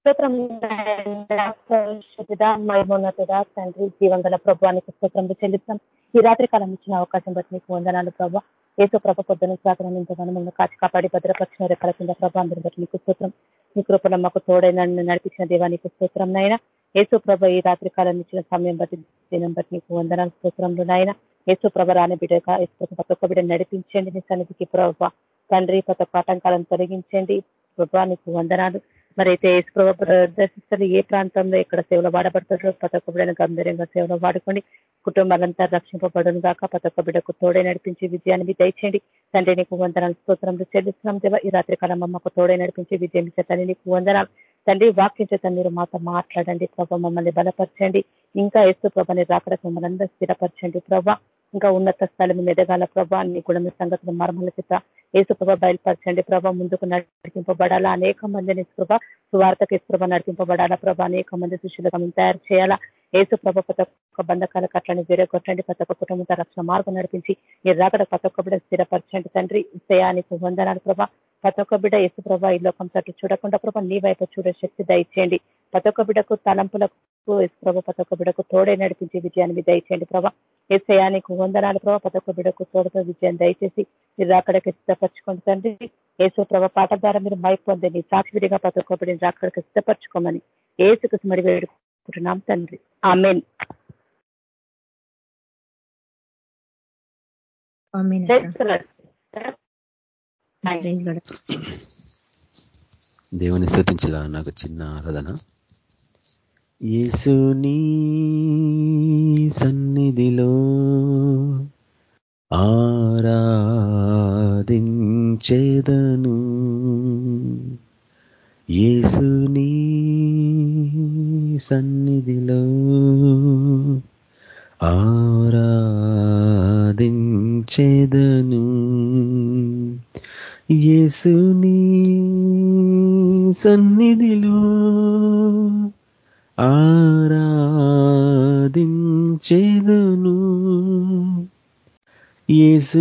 స్తోత్రం మైమోన్నతుడ తండ్రి జీవంగల ప్రభువానికి స్తోత్రంలో చెల్లిస్తాం. ఈ రాత్రి కాలం ఇచ్చిన అవకాశం బట్టి మీకు వందనాలు ప్రభావ ఏసో ప్రభ పొద్దున సాధన ఇంతగానో మమ్మల్ని కాచి కాపాడి భద్రపక్షణ రెక్కల కింద ప్రభా అందరి బట్టి మీకు స్తోత్రం. మీ కృపణ మాకు తోడైన నడిపించిన దేవానికి స్తోత్రం నాయన. ఏసో ప్రభ ఈ రాత్రి కాలం ఇచ్చిన సమయం బట్టి దినం బట్టి మీకు వందనాలు స్తోత్రంలో నాయన. ఏసో ప్రభ రాని బిడ్డ ప్రతి ఒక్క బిడ్డ నడిపించండి మీ సన్నిధికి ప్రభావ తండ్రి ప్రతి ఒక్క ఆటంకాలను తొలగించండి. ప్రభా నీకు వందనాలు. మరి అయితే యేసుప్రభ దర్శిస్తారు ఏ ప్రాంతంలో ఎక్కడ సేవలు వాడబడతారో ప్రతి బిడ్డను గంభీరంగా సేవలు వాడుకోండి కుటుంబాలంతా రక్షింపబడును గాక. ప్రతి బిడ్డకు తోడే నడిపించి విజయాన్ని దయచేయండి. తండ్రి నీకు వందనాలు స్తోత్రంలో చెల్లిస్తున్నాం దేవా. ఈ రాత్రి కాలం అమ్మకు తోడే నడిపించి విజయం చేతని నీకు వందనాలు. తండ్రి వాక్యం చేత మీరు మాతో మాట్లాడండి ప్రభ. మమ్మల్ని బలపరచండి. ఇంకా ఎస్తు ప్రభని రాకడకు మమ్మల్ని అందరూ స్థిరపరచండి ప్రభా. ఇంకా ఉన్నత స్థలం ఎదగాల ప్రభా. అన్ని కూడా మీ సంగతులు మర్మల చేత ఏసుప్రభ బయలుపరచండి. ప్రభ ముందుకు నడిపింపబడాలా? అనేక మందిని ప్రభ సువార్తకి ప్రభ నడిపింపబడాలా? ప్రభ అనేక మంది శిష్యులుగా మేము తయారు చేయాలా? ఏసు ప్రభ ప్రతి ఒక్క బంధకాల కట్లని కొట్టండి ప్రతి ఒక్క కుటుంబంతో రక్షణ మార్గం నడిపించి మీరు రాకడ ప్రతి ఒక్క బిడ్డ స్థిరపరచండి. తండ్రి ఇస్తయానికి వందనాలు ప్రభ. ప్రతి ఒక్క బిడ్డ యేసు ప్రభ ఈ లోకం తట్టు చూడకుండా ప్రభ నీ వైపు చూడే శక్తి దయచేయండి. ప్రతి ఒక్క బిడ్డకు తలంపులకు యేసు ప్రభ ప్రతి ఒక్క బిడ్డకు తోడే నడిపించి విజయాన్ని దయచేయండి ప్రభ. ఏసయానికి వందనాలు ప్రభావ ప్రతి ఒక్క బిడ్డకు తోడుతో విజయం దయచేసి మీరు అక్కడికి సిద్ధపరచుకోండి తండ్రి. ఏసు ప్రభ పాట ద్వారా మీరు మైక్ పొందండి సాక్షిడిగా ప్రతి ఒక్క బిడ్డని అక్కడికి సిద్ధపరచుకోమని ఏసుకు మరి వేడుకుంటున్నాం తండ్రి. ఆమెన్. దేవుని స్థుతించలా నాకు చిన్న ఆరాధన. యేసునీ సన్నిధిలో ఆరాధించేదను. యేసునీ సన్నిధిలో ఆరాధించేదను. యేసునీ సన్నిధి యేసు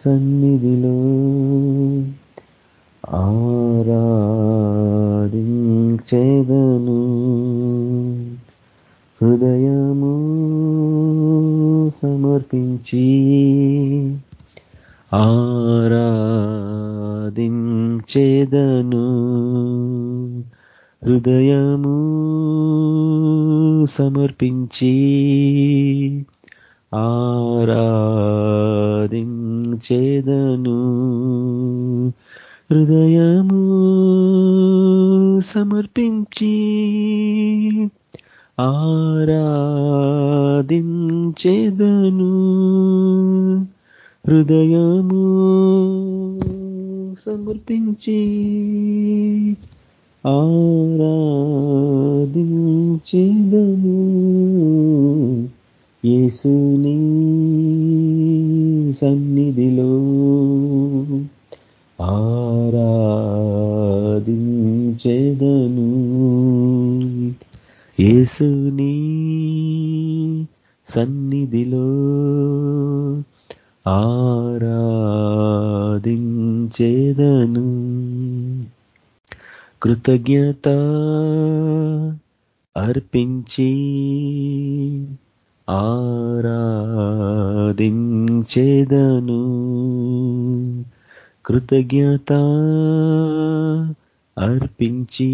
సన్నిధిలో ఆరాధించేదను. హృదయము సమర్పించి ఆరాధించేదను. హృదయము సమర్పించి ఆరా చేదను. హృదయము సమర్పించి ఆరాధించేదను. హృదయము సమర్పించి ఆరాధించేదను. యేసు కృతజ్ఞత అర్పించి ఆరాధించేదను. కృతజ్ఞత అర్పించి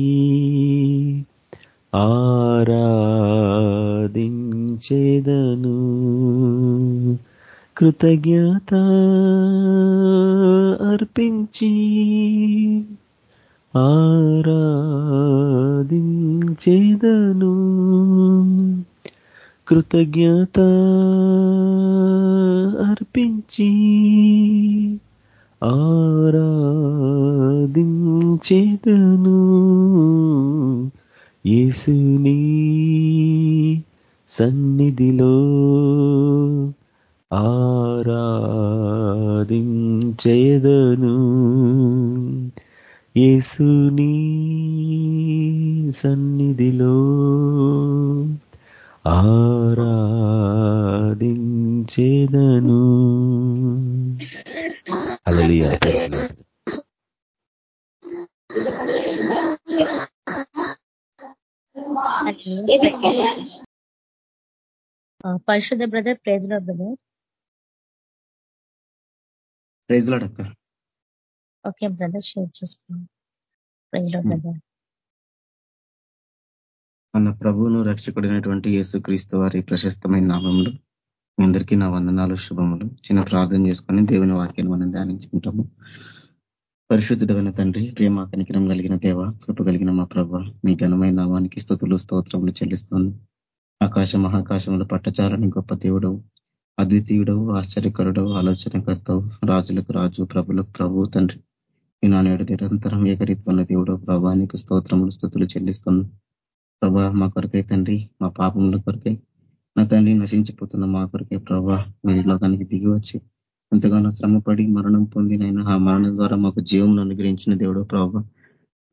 ఆరాధించేదను. కృతజ్ఞత అర్పించి ఆరాధించేదను కృతజ్ఞత అర్పించి ఆరాధించేదను యేసుని సన్నిధిలో ఆ యేసుని సన్నిధిలో ఆరాధించేదను. పరిశుద్ధ బ్రదర్ ప్రేజ్లో బ్రదర్ ప్రైజ్ అక్క. ఓకే బ్రదర్ షేర్లో బ్రదర్ మన ప్రభువును రక్షకుడైనటువంటి యేసు క్రీస్తు వారి ప్రశస్తమైన నామంలో మీ అందరికీ నా వందనాలు శుభములు. చిన్న ప్రార్థన చేసుకొని దేవుని వాక్యాన్ని మనం ధ్యానించుకుంటాము. పరిశుద్ధుడమైన తండ్రి ప్రేమ కనికరం కలిగిన దేవ కృప కలిగిన మా ప్రభ మీ ఘనమైన నామానికి స్థుతులు స్తోత్రములు చెల్లిస్తాను ఆకాశ మహాకాశములు పట్టచారని గొప్ప దేవుడవు అద్వితీయుడవు ఆశ్చర్యకరుడవు ఆలోచనకర్తవు రాజులకు రాజు ప్రభులకు ప్రభు తండ్రి. ఈ నానేడు నిరంతరం ఏకరీత్వన్న దేవుడు ప్రభా నీకు స్తోత్రములు స్థుతులు చెల్లిస్తున్నాను ప్రభా మా కొరకై తండ్రి మా పాపముల కొరకై నా తండ్రి నశించిపోతున్న మా కొరకై ప్రభా మీరు లోకానికి దిగి వచ్చి ఎంతగానో శ్రమపడి మరణం పొందినైనా ఆ మరణం ద్వారా మాకు జీవం అనుగ్రహించిన దేవుడో ప్రభా.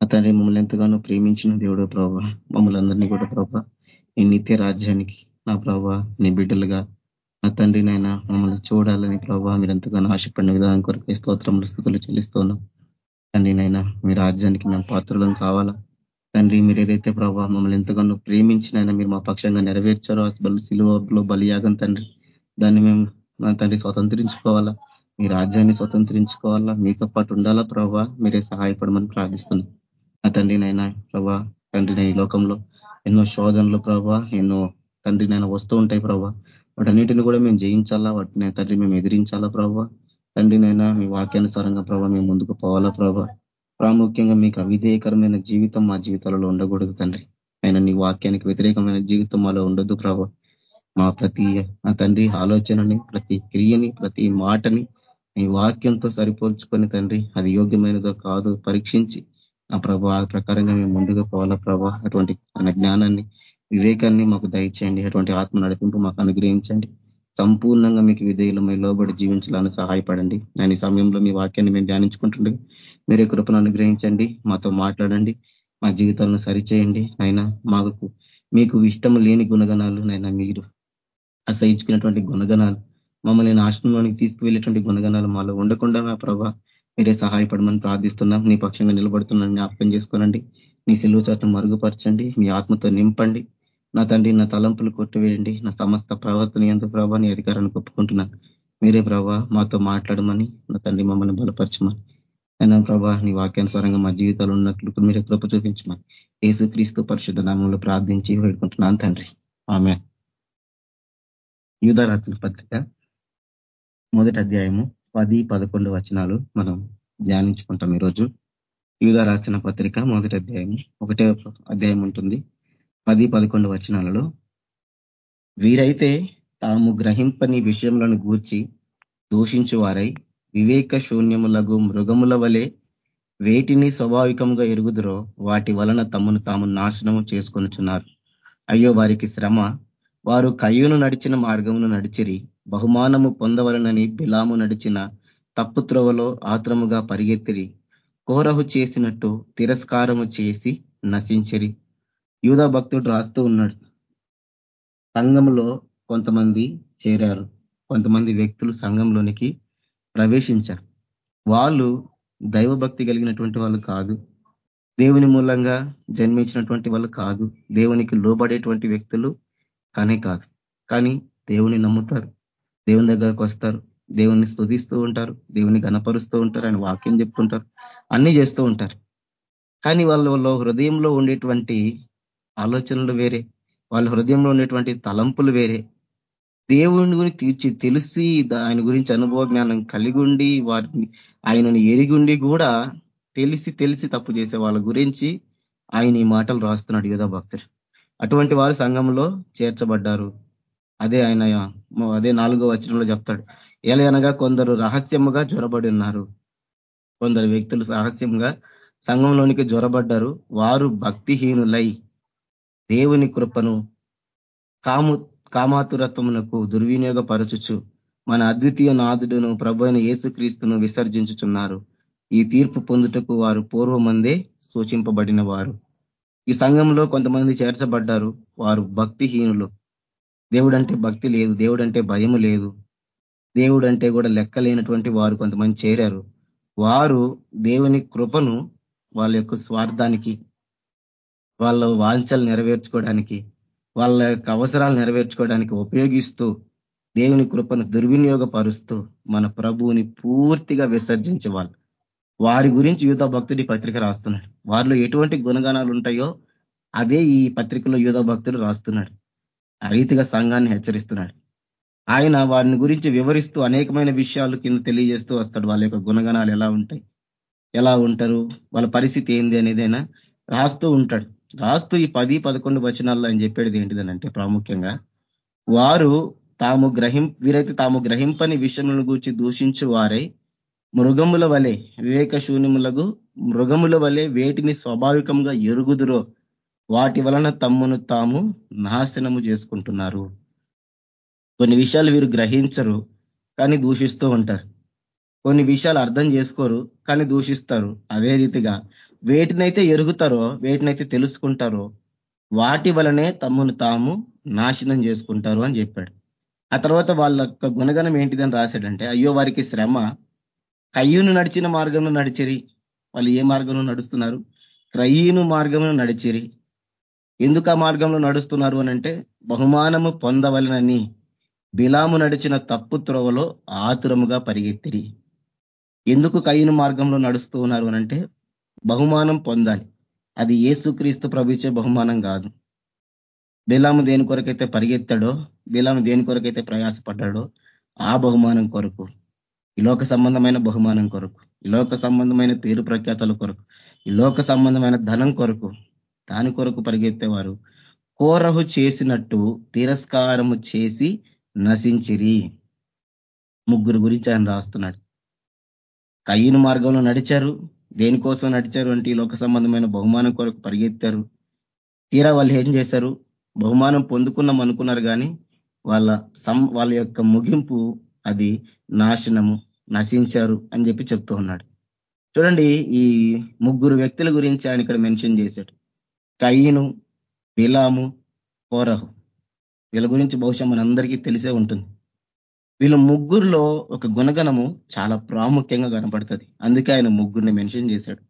నా తండ్రి మమ్మల్ని ఎంతగానో ప్రేమించిన దేవుడో ప్రభా. మమ్మల్ని అందరినీ కూడా ప్రభా ఈ నిత్య రాజ్యానికి నా ప్రభా నీ బిడ్డలుగా నా తండ్రినైనా మమ్మల్ని చూడాలని ప్రభావ మీరు ఎంతగానో ఆశపడిన విధానం కొరకై స్తోత్రములు స్థుతులు చెల్లిస్తున్నాం. తండ్రి నైనా మీ రాజ్యానికి మేము పాత్రలం కావాలా? తండ్రి మీరు ఏదైతే ప్రభావ మమ్మల్ని ఎంతగానో ప్రేమించినైనా మీరు మా పక్షంగా నెరవేర్చారో అసలు సిలువలో బలియాగం తండ్రి. దాన్ని మేము మా తండ్రి స్వతంత్రించుకోవాలా? మీ రాజ్యాన్ని స్వతంత్రించుకోవాలా? మీతో పాటు ఉండాలా ప్రభావ మీరే సహాయపడమని ప్రార్థిస్తున్నాం. నా తండ్రినైనా ప్రభా తండ్రి ఈ లోకంలో ఎన్నో శోధనలు ప్రభా ఎన్నో తండ్రినైనా వస్తూ ఉంటాయి ప్రభా. వాటన్నిటిని కూడా మేము జయించాలా? వాటిని తండ్రి మేము ఎదిరించాలా తండ్రి నైనా మీ వాక్యానుసారంగా ప్రభావ మేము ముందుకు పోవాలా ప్రభా? ప్రాముఖ్యంగా మీకు అవిధేయకరమైన జీవితం మా జీవితాలలో ఉండకూడదు తండ్రి. ఆయన నీ వాక్యానికి వ్యతిరేకమైన జీవితం మాలో ఉండొద్దు ప్రభావ మా ప్రతి నా తండ్రి ఆలోచనని ప్రతి క్రియని ప్రతి మాటని నీ వాక్యంతో సరిపోల్చుకొని తండ్రి అది యోగ్యమైనదో కాదు పరీక్షించి నా ప్రభా ఆ ప్రకారంగా మేము ముందుకు పోవాలా ప్రభా? అటువంటి జ్ఞానాన్ని వివేకాన్ని మాకు దయచేయండి. అటువంటి ఆత్మ నడిపింపు మాకు అనుగ్రహించండి. సంపూర్ణంగా మీకు విధేయులమై లోబడి జీవించాలని సహాయపడండి. నేను ఈ సమయంలో మీ వాక్యాన్ని మేము ధ్యానించుకుంటుండే. మీరే కృపను అనుగ్రహించండి. మాతో మాట్లాడండి. మా జీవితాలను సరిచేయండి. అయినా మాకు మీకు ఇష్టం లేని గుణగణాలు నైనా మీరు అసహించుకున్నటువంటి గుణగణాలు మమ్మల్ని నాశనంలోనికి తీసుకువెళ్ళేటువంటి గుణగణాలు మాలో ఉండకుండా మా ప్రభా మీరే సహాయపడమని ప్రార్థిస్తున్నాం. నీ పక్షంగా నిలబడుతున్నాను. జ్ఞాపకం చేసుకోనండి. నీ సెలవు చాటును మరుగుపరచండి. మీ ఆత్మతో నింపండి. నా తండ్రి నా తలంపులు కొట్టివేయండి. నా సమస్త ప్రవర్తన ఎంత ప్రభా నీ అధికారాన్ని ఒప్పుకుంటున్నాను మీరే ప్రభా మాతో మాట్లాడమని నా తండ్రి మమ్మల్ని బలపరచమని. అయినా ప్రభా నీ వాక్యానుసారంగా మా జీవితాలు ఉన్నట్లు మీరే కృప చూపించమని. యేసు క్రీస్తు పరిశుద్ధ నామంలో ప్రార్థించి వేడుకుంటున్నాను తండ్రి. ఆమె యూధరాత్రి పత్రిక మొదటి అధ్యాయము పది పదకొండు వచనాలు మనం ధ్యానించుకుంటాం ఈరోజు. యూధ రాసిన పత్రిక మొదటి అధ్యాయము ఒకటే అధ్యాయం ఉంటుంది. పది పదకొండు వచనాలలో వీరైతే తాము గ్రహింపని విషయములను గూర్చి దూషించు వారై వివేక శూన్యములగు మృగముల వలె వేటిని స్వాభావికంగా ఎరుగుదురో వాటి వలన తమను తాము నాశనము చేసుకొనుచున్నారు. అయ్యో వారికి శ్రమ. వారు కయ్యూను నడిచిన మార్గమును నడిచిరి. బహుమానము పొందవలనని బిలాము నడిచిన తప్పు త్రోవలో ఆత్రముగా పరిగెత్తిరి. కోరహు చేసినట్టు తిరస్కారము చేసి నశించిరి. యూదా భక్తుడు రాస్తూ ఉన్నాడు. సంఘంలో కొంతమంది చేరారు. కొంతమంది వ్యక్తులు సంఘంలోనికి ప్రవేశించారు. వాళ్ళు దైవభక్తి కలిగినటువంటి వాళ్ళు కాదు. దేవుని మూలంగా జన్మించినటువంటి వాళ్ళు కాదు. దేవునికి లోబడేటువంటి వ్యక్తులు కానే కాదు. కానీ దేవుని నమ్ముతారు. దేవుని దగ్గరకు వస్తారు. దేవుని స్థుతిస్తూ ఉంటారు. దేవుని గణపరుస్తూ ఉంటారు. ఆయన వాక్యం చెప్తుంటారు. అన్ని చేస్తూ ఉంటారు. కానీ వాళ్ళ హృదయంలో ఉండేటువంటి ఆలోచనలు వేరే వాళ్ళ హృదయంలో ఉండేటువంటి తలంపులు వేరే. దేవుని గురించి తీర్చి తెలిసి ఆయన గురించి అనుభవ జ్ఞానం కలిగి ఉండి వారిని ఆయనను ఎరిగుండి కూడా తెలిసి తెలిసి తప్పు చేసే వాళ్ళ గురించి ఆయన ఈ మాటలు రాస్తున్నాడు యోధా భక్తుడు. అటువంటి వారు సంఘంలో చేర్చబడ్డారు. అదే ఆయన అదే నాలుగో వచనంలో చెప్తాడు. ఎలయనగా కొందరు రహస్యముగా జ్వరబడి ఉన్నారు. కొందరు వ్యక్తులు రహస్యంగా సంఘంలోనికి జ్వరబడ్డారు వారు భక్తిహీనులై దేవుని కృపను కాము కామాతురత్వమునకు దుర్వినియోగపరచుచు మన అద్వితీయ నాదుడును ప్రభు అయిన యేసుక్రీస్తును విసర్జించుచున్నారు. ఈ తీర్పు పొందుటకు వారు పూర్వమందే సూచింపబడిన వారు ఈ సంఘంలో కొంతమంది చేర్చబడ్డారు. వారు భక్తిహీనులు. దేవుడంటే భక్తి లేదు దేవుడంటే భయము లేదు. దేవుడంటే కూడా లెక్కలేనటువంటి వారు కొంతమంది చేరారు. వారు దేవుని కృపను వాళ్ళ యొక్క స్వార్థానికి వాళ్ళ వాంఛలు నెరవేర్చుకోవడానికి వాళ్ళ యొక్క అవసరాలు నెరవేర్చుకోవడానికి ఉపయోగిస్తూ దేవుని కృపను దుర్వినియోగపరుస్తూ మన ప్రభువుని పూర్తిగా విసర్జించే వాళ్ళు వారి గురించి యూధ భక్తుడి పత్రిక రాస్తున్నాడు. వారిలో ఎటువంటి గుణగణాలు ఉంటాయో అదే ఈ పత్రికలో యూత భక్తుడు రాస్తున్నాడు. ఆ రీతిగా సంఘాన్ని హెచ్చరిస్తున్నాడు. ఆయన వారిని గురించి వివరిస్తూ అనేకమైన విషయాలు కింద తెలియజేస్తూ వస్తాడు. వాళ్ళ యొక్క గుణగణాలు ఎలా ఉంటాయి? ఎలా ఉంటారు? వాళ్ళ పరిస్థితి ఏంది అనేదైనా రాస్తూ ఉంటాడు. రాస్తూ ఈ పది పదకొండు వచనాల్లో ఆయన చెప్పేది ఏంటిదనంటే ప్రాముఖ్యంగా వారు తాము గ్రహిం వీరైతే తాము గ్రహింపని విషయములను గూర్చి దూషించు వారై మృగముల వలె వివేక శూన్యములకు మృగముల వలె వేటిని స్వాభావికంగా ఎరుగుదురో వాటి వలన తమ్మును తాము నాశనము చేసుకుంటున్నారు. కొన్ని విషయాలు వీరు గ్రహించరు కానీ దూషిస్తూ ఉంటారు. కొన్ని విషయాలు అర్థం చేసుకోరు కానీ దూషిస్తారు. అదే రీతిగా వేటినైతే ఎరుగుతారో వేటినైతే తెలుసుకుంటారో వాటి వలనే తమ్మును తాము నాశనం చేసుకుంటారు అని చెప్పాడు. ఆ తర్వాత వాళ్ళ యొక్క గుణగణం ఏంటిదని రాశాడంటే అయ్యో వారికి శ్రమ. కయ్యూను నడిచిన మార్గంలో నడిచిరి. వాళ్ళు ఏ మార్గంలో నడుస్తున్నారు? క్రయీను మార్గంలో నడిచిరి. ఎందుకు ఆ మార్గంలో నడుస్తున్నారు అనంటే బహుమానము పొందవలనని. బిలాము నడిచిన తప్పు త్రోవలో ఆతురముగా పరిగెత్తిరి. ఎందుకు కయ్యను మార్గంలో నడుస్తూ ఉన్నారు అనంటే బహుమానం పొందాలి. అది ఏసుక్రీస్తు ప్రభుత్వ బహుమానం కాదు. బిలాము దేని కొరకైతే పరిగెత్తాడో బిలాము దేని కొరకైతే ప్రయాసపడ్డాడో ఆ బహుమానం కొరకు ఈ లోక సంబంధమైన బహుమానం కొరకు ఈ లోక సంబంధమైన పేరు ప్రఖ్యాతల కొరకు ఈ లోక సంబంధమైన ధనం కొరకు దాని కొరకు పరిగెత్తేవారు కోరహు చేసినట్టు తిరస్కారము చేసి నశించిరి. ముగ్గురు గురించి ఆయన రాస్తున్నాడు. కయ్యను మార్గంలో నడిచారు. దేనికోసం నడిచారు అంటే ఈ లోక సంబంధమైన బహుమానం కొరకు పరిగెత్తారు. తీరా వాళ్ళు ఏం చేశారు? బహుమానం పొందుకున్నాం అనుకున్నారు కానీ వాళ్ళ సం వాళ్ళ యొక్క ముగింపు అది నాశనము నశించారు అని చెప్పి చెప్తూ ఉన్నాడు. చూడండి ఈ ముగ్గురు వ్యక్తుల గురించి ఆయన ఇక్కడ మెన్షన్ చేశాడు. కయ్యను బిలాము కోరహు. వీళ్ళ గురించి బహుశా మనందరికీ తెలిసే ఉంటుంది. వీళ్ళ ముగ్గురులో ఒక గుణగణము చాలా ప్రాముఖ్యంగా కనపడుతుంది. అందుకే ఆయన ముగ్గురిని మెన్షన్ చేశాడు.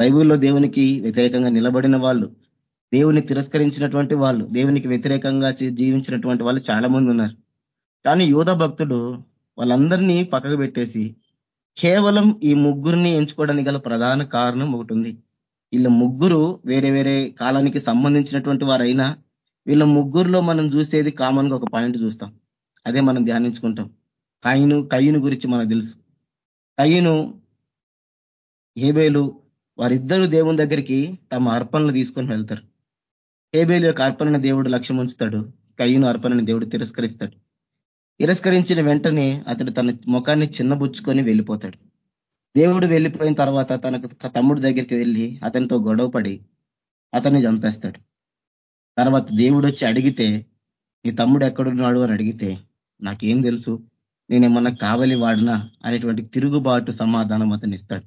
బైబుల్లో దేవునికి వ్యతిరేకంగా నిలబడిన వాళ్ళు దేవుని తిరస్కరించినటువంటి వాళ్ళు దేవునికి వ్యతిరేకంగా జీవించినటువంటి వాళ్ళు చాలా మంది ఉన్నారు. కానీ యోధ భక్తుడు వాళ్ళందరినీ పక్కకు పెట్టేసి కేవలం ఈ ముగ్గురిని ఎంచుకోవడానికి గల ప్రధాన కారణం ఒకటి ఉంది వీళ్ళ ముగ్గురు వేరే వేరే కాలానికి సంబంధించినటువంటి వారైనా వీళ్ళ ముగ్గురులో మనం చూసేది కామన్గా ఒక పాయింట్ చూస్తాం. అదే మనం ధ్యానించుకుంటాం. కయ్యను కయ్యను గురించి మనకు తెలుసు. కయ్యను హేబేలు వారిద్దరూ దేవుని దగ్గరికి తమ అర్పణలు తీసుకొని వెళ్తారు. హేబేలు యొక్క అర్పణను దేవుడు లక్ష్యం ఉంచుతాడు. కయ్యను అర్పణని దేవుడు తిరస్కరిస్తాడు. తిరస్కరించిన వెంటనే అతడు తన ముఖాన్ని చిన్నబుచ్చుకొని వెళ్ళిపోతాడు. దేవుడు వెళ్ళిపోయిన తర్వాత తనకు తమ్ముడి దగ్గరికి వెళ్ళి అతనితో గొడవపడి అతన్ని చంపేస్తాడు. తర్వాత దేవుడు వచ్చి అడిగితే నీ తమ్ముడు ఎక్కడున్నాడు? అని అడిగితే నాకేం తెలుసు. నేనేమన్నా కావలి వాడినా అనేటువంటి తిరుగుబాటు సమాధానం అతను ఇస్తాడు.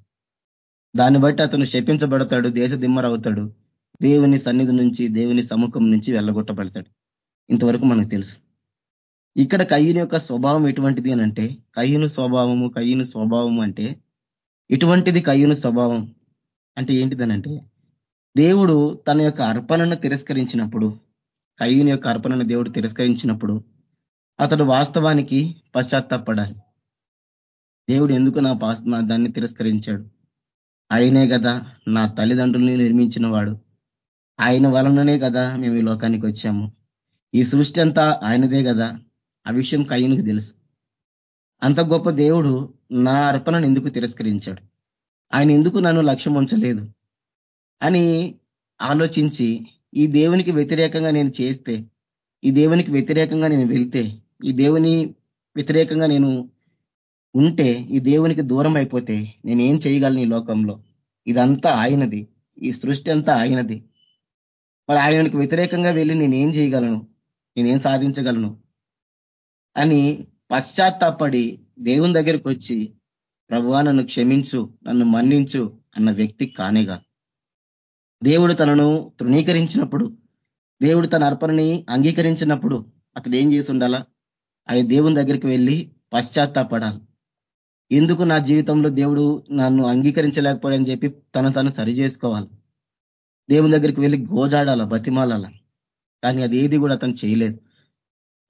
దాన్ని బట్టి అతను శపించబడతాడు దేశ దిమ్మరవుతాడు. దేవుని సన్నిధి నుంచి దేవుని సముఖం నుంచి వెళ్ళగొట్టబడతాడు. ఇంతవరకు మనకు తెలుసు. ఇక్కడ కయ్యూని యొక్క స్వభావం ఎటువంటిది అని అంటే స్వభావము కయ్యను స్వభావము అంటే ఇటువంటిది కయ్యను స్వభావం. అంటే ఏంటిదనంటే దేవుడు తన యొక్క అర్పణను తిరస్కరించినప్పుడు కయ్యూని యొక్క అర్పణను దేవుడు తిరస్కరించినప్పుడు అతడు వాస్తవానికి పశ్చాత్తాపడాలి దేవుడు ఎందుకు నా పాస్ నా దాన్ని తిరస్కరించాడు? ఆయనే కదా నా తల్లిదండ్రుల్ని నిర్మించిన వాడు ఆయన వలననే కదా మేము ఈ లోకానికి వచ్చాము. ఈ సృష్టి అంతా ఆయనదే కదా. ఆ విషయం కయ్యనికి తెలుసు. అంత గొప్ప దేవుడు నా అర్పణను ఎందుకు తిరస్కరించాడు? ఆయన ఎందుకు నన్ను లక్ష్యం ఉంచలేదు? అని ఆలోచించి ఈ దేవునికి వ్యతిరేకంగా నేను చేస్తే ఈ దేవునికి వ్యతిరేకంగా నేను వెళ్తే ఈ దేవుని వ్యతిరేకంగా నేను ఉంటే ఈ దేవునికి దూరం అయిపోతే నేనేం చేయగలను ఈ లోకంలో? ఇదంతా ఆయనది. ఈ సృష్టి అంతా ఆయనది. మరి ఆయనకు వ్యతిరేకంగా వెళ్ళి నేనేం చేయగలను? నేనేం సాధించగలను? అని పశ్చాత్తాపడి దేవుని దగ్గరికి వచ్చి ప్రభువా నన్ను క్షమించు నన్ను మన్నించు అన్న వ్యక్తి కానేగా. దేవుడు తనను తృణీకరించినప్పుడు దేవుడు తన అర్పణని అంగీకరించినప్పుడు అతడు ఏం చేసి ఉండాలా? అవి దేవుని దగ్గరికి వెళ్ళి పశ్చాత్తాపడాలి. ఎందుకు నా జీవితంలో దేవుడు నన్ను అంగీకరించలేకపోయాడని చెప్పి తను తను సరి చేసుకోవాలి. దేవుని దగ్గరికి వెళ్ళి గోజాడాల బతిమాలాల. కానీ అది ఏది కూడా అతను చేయలేదు.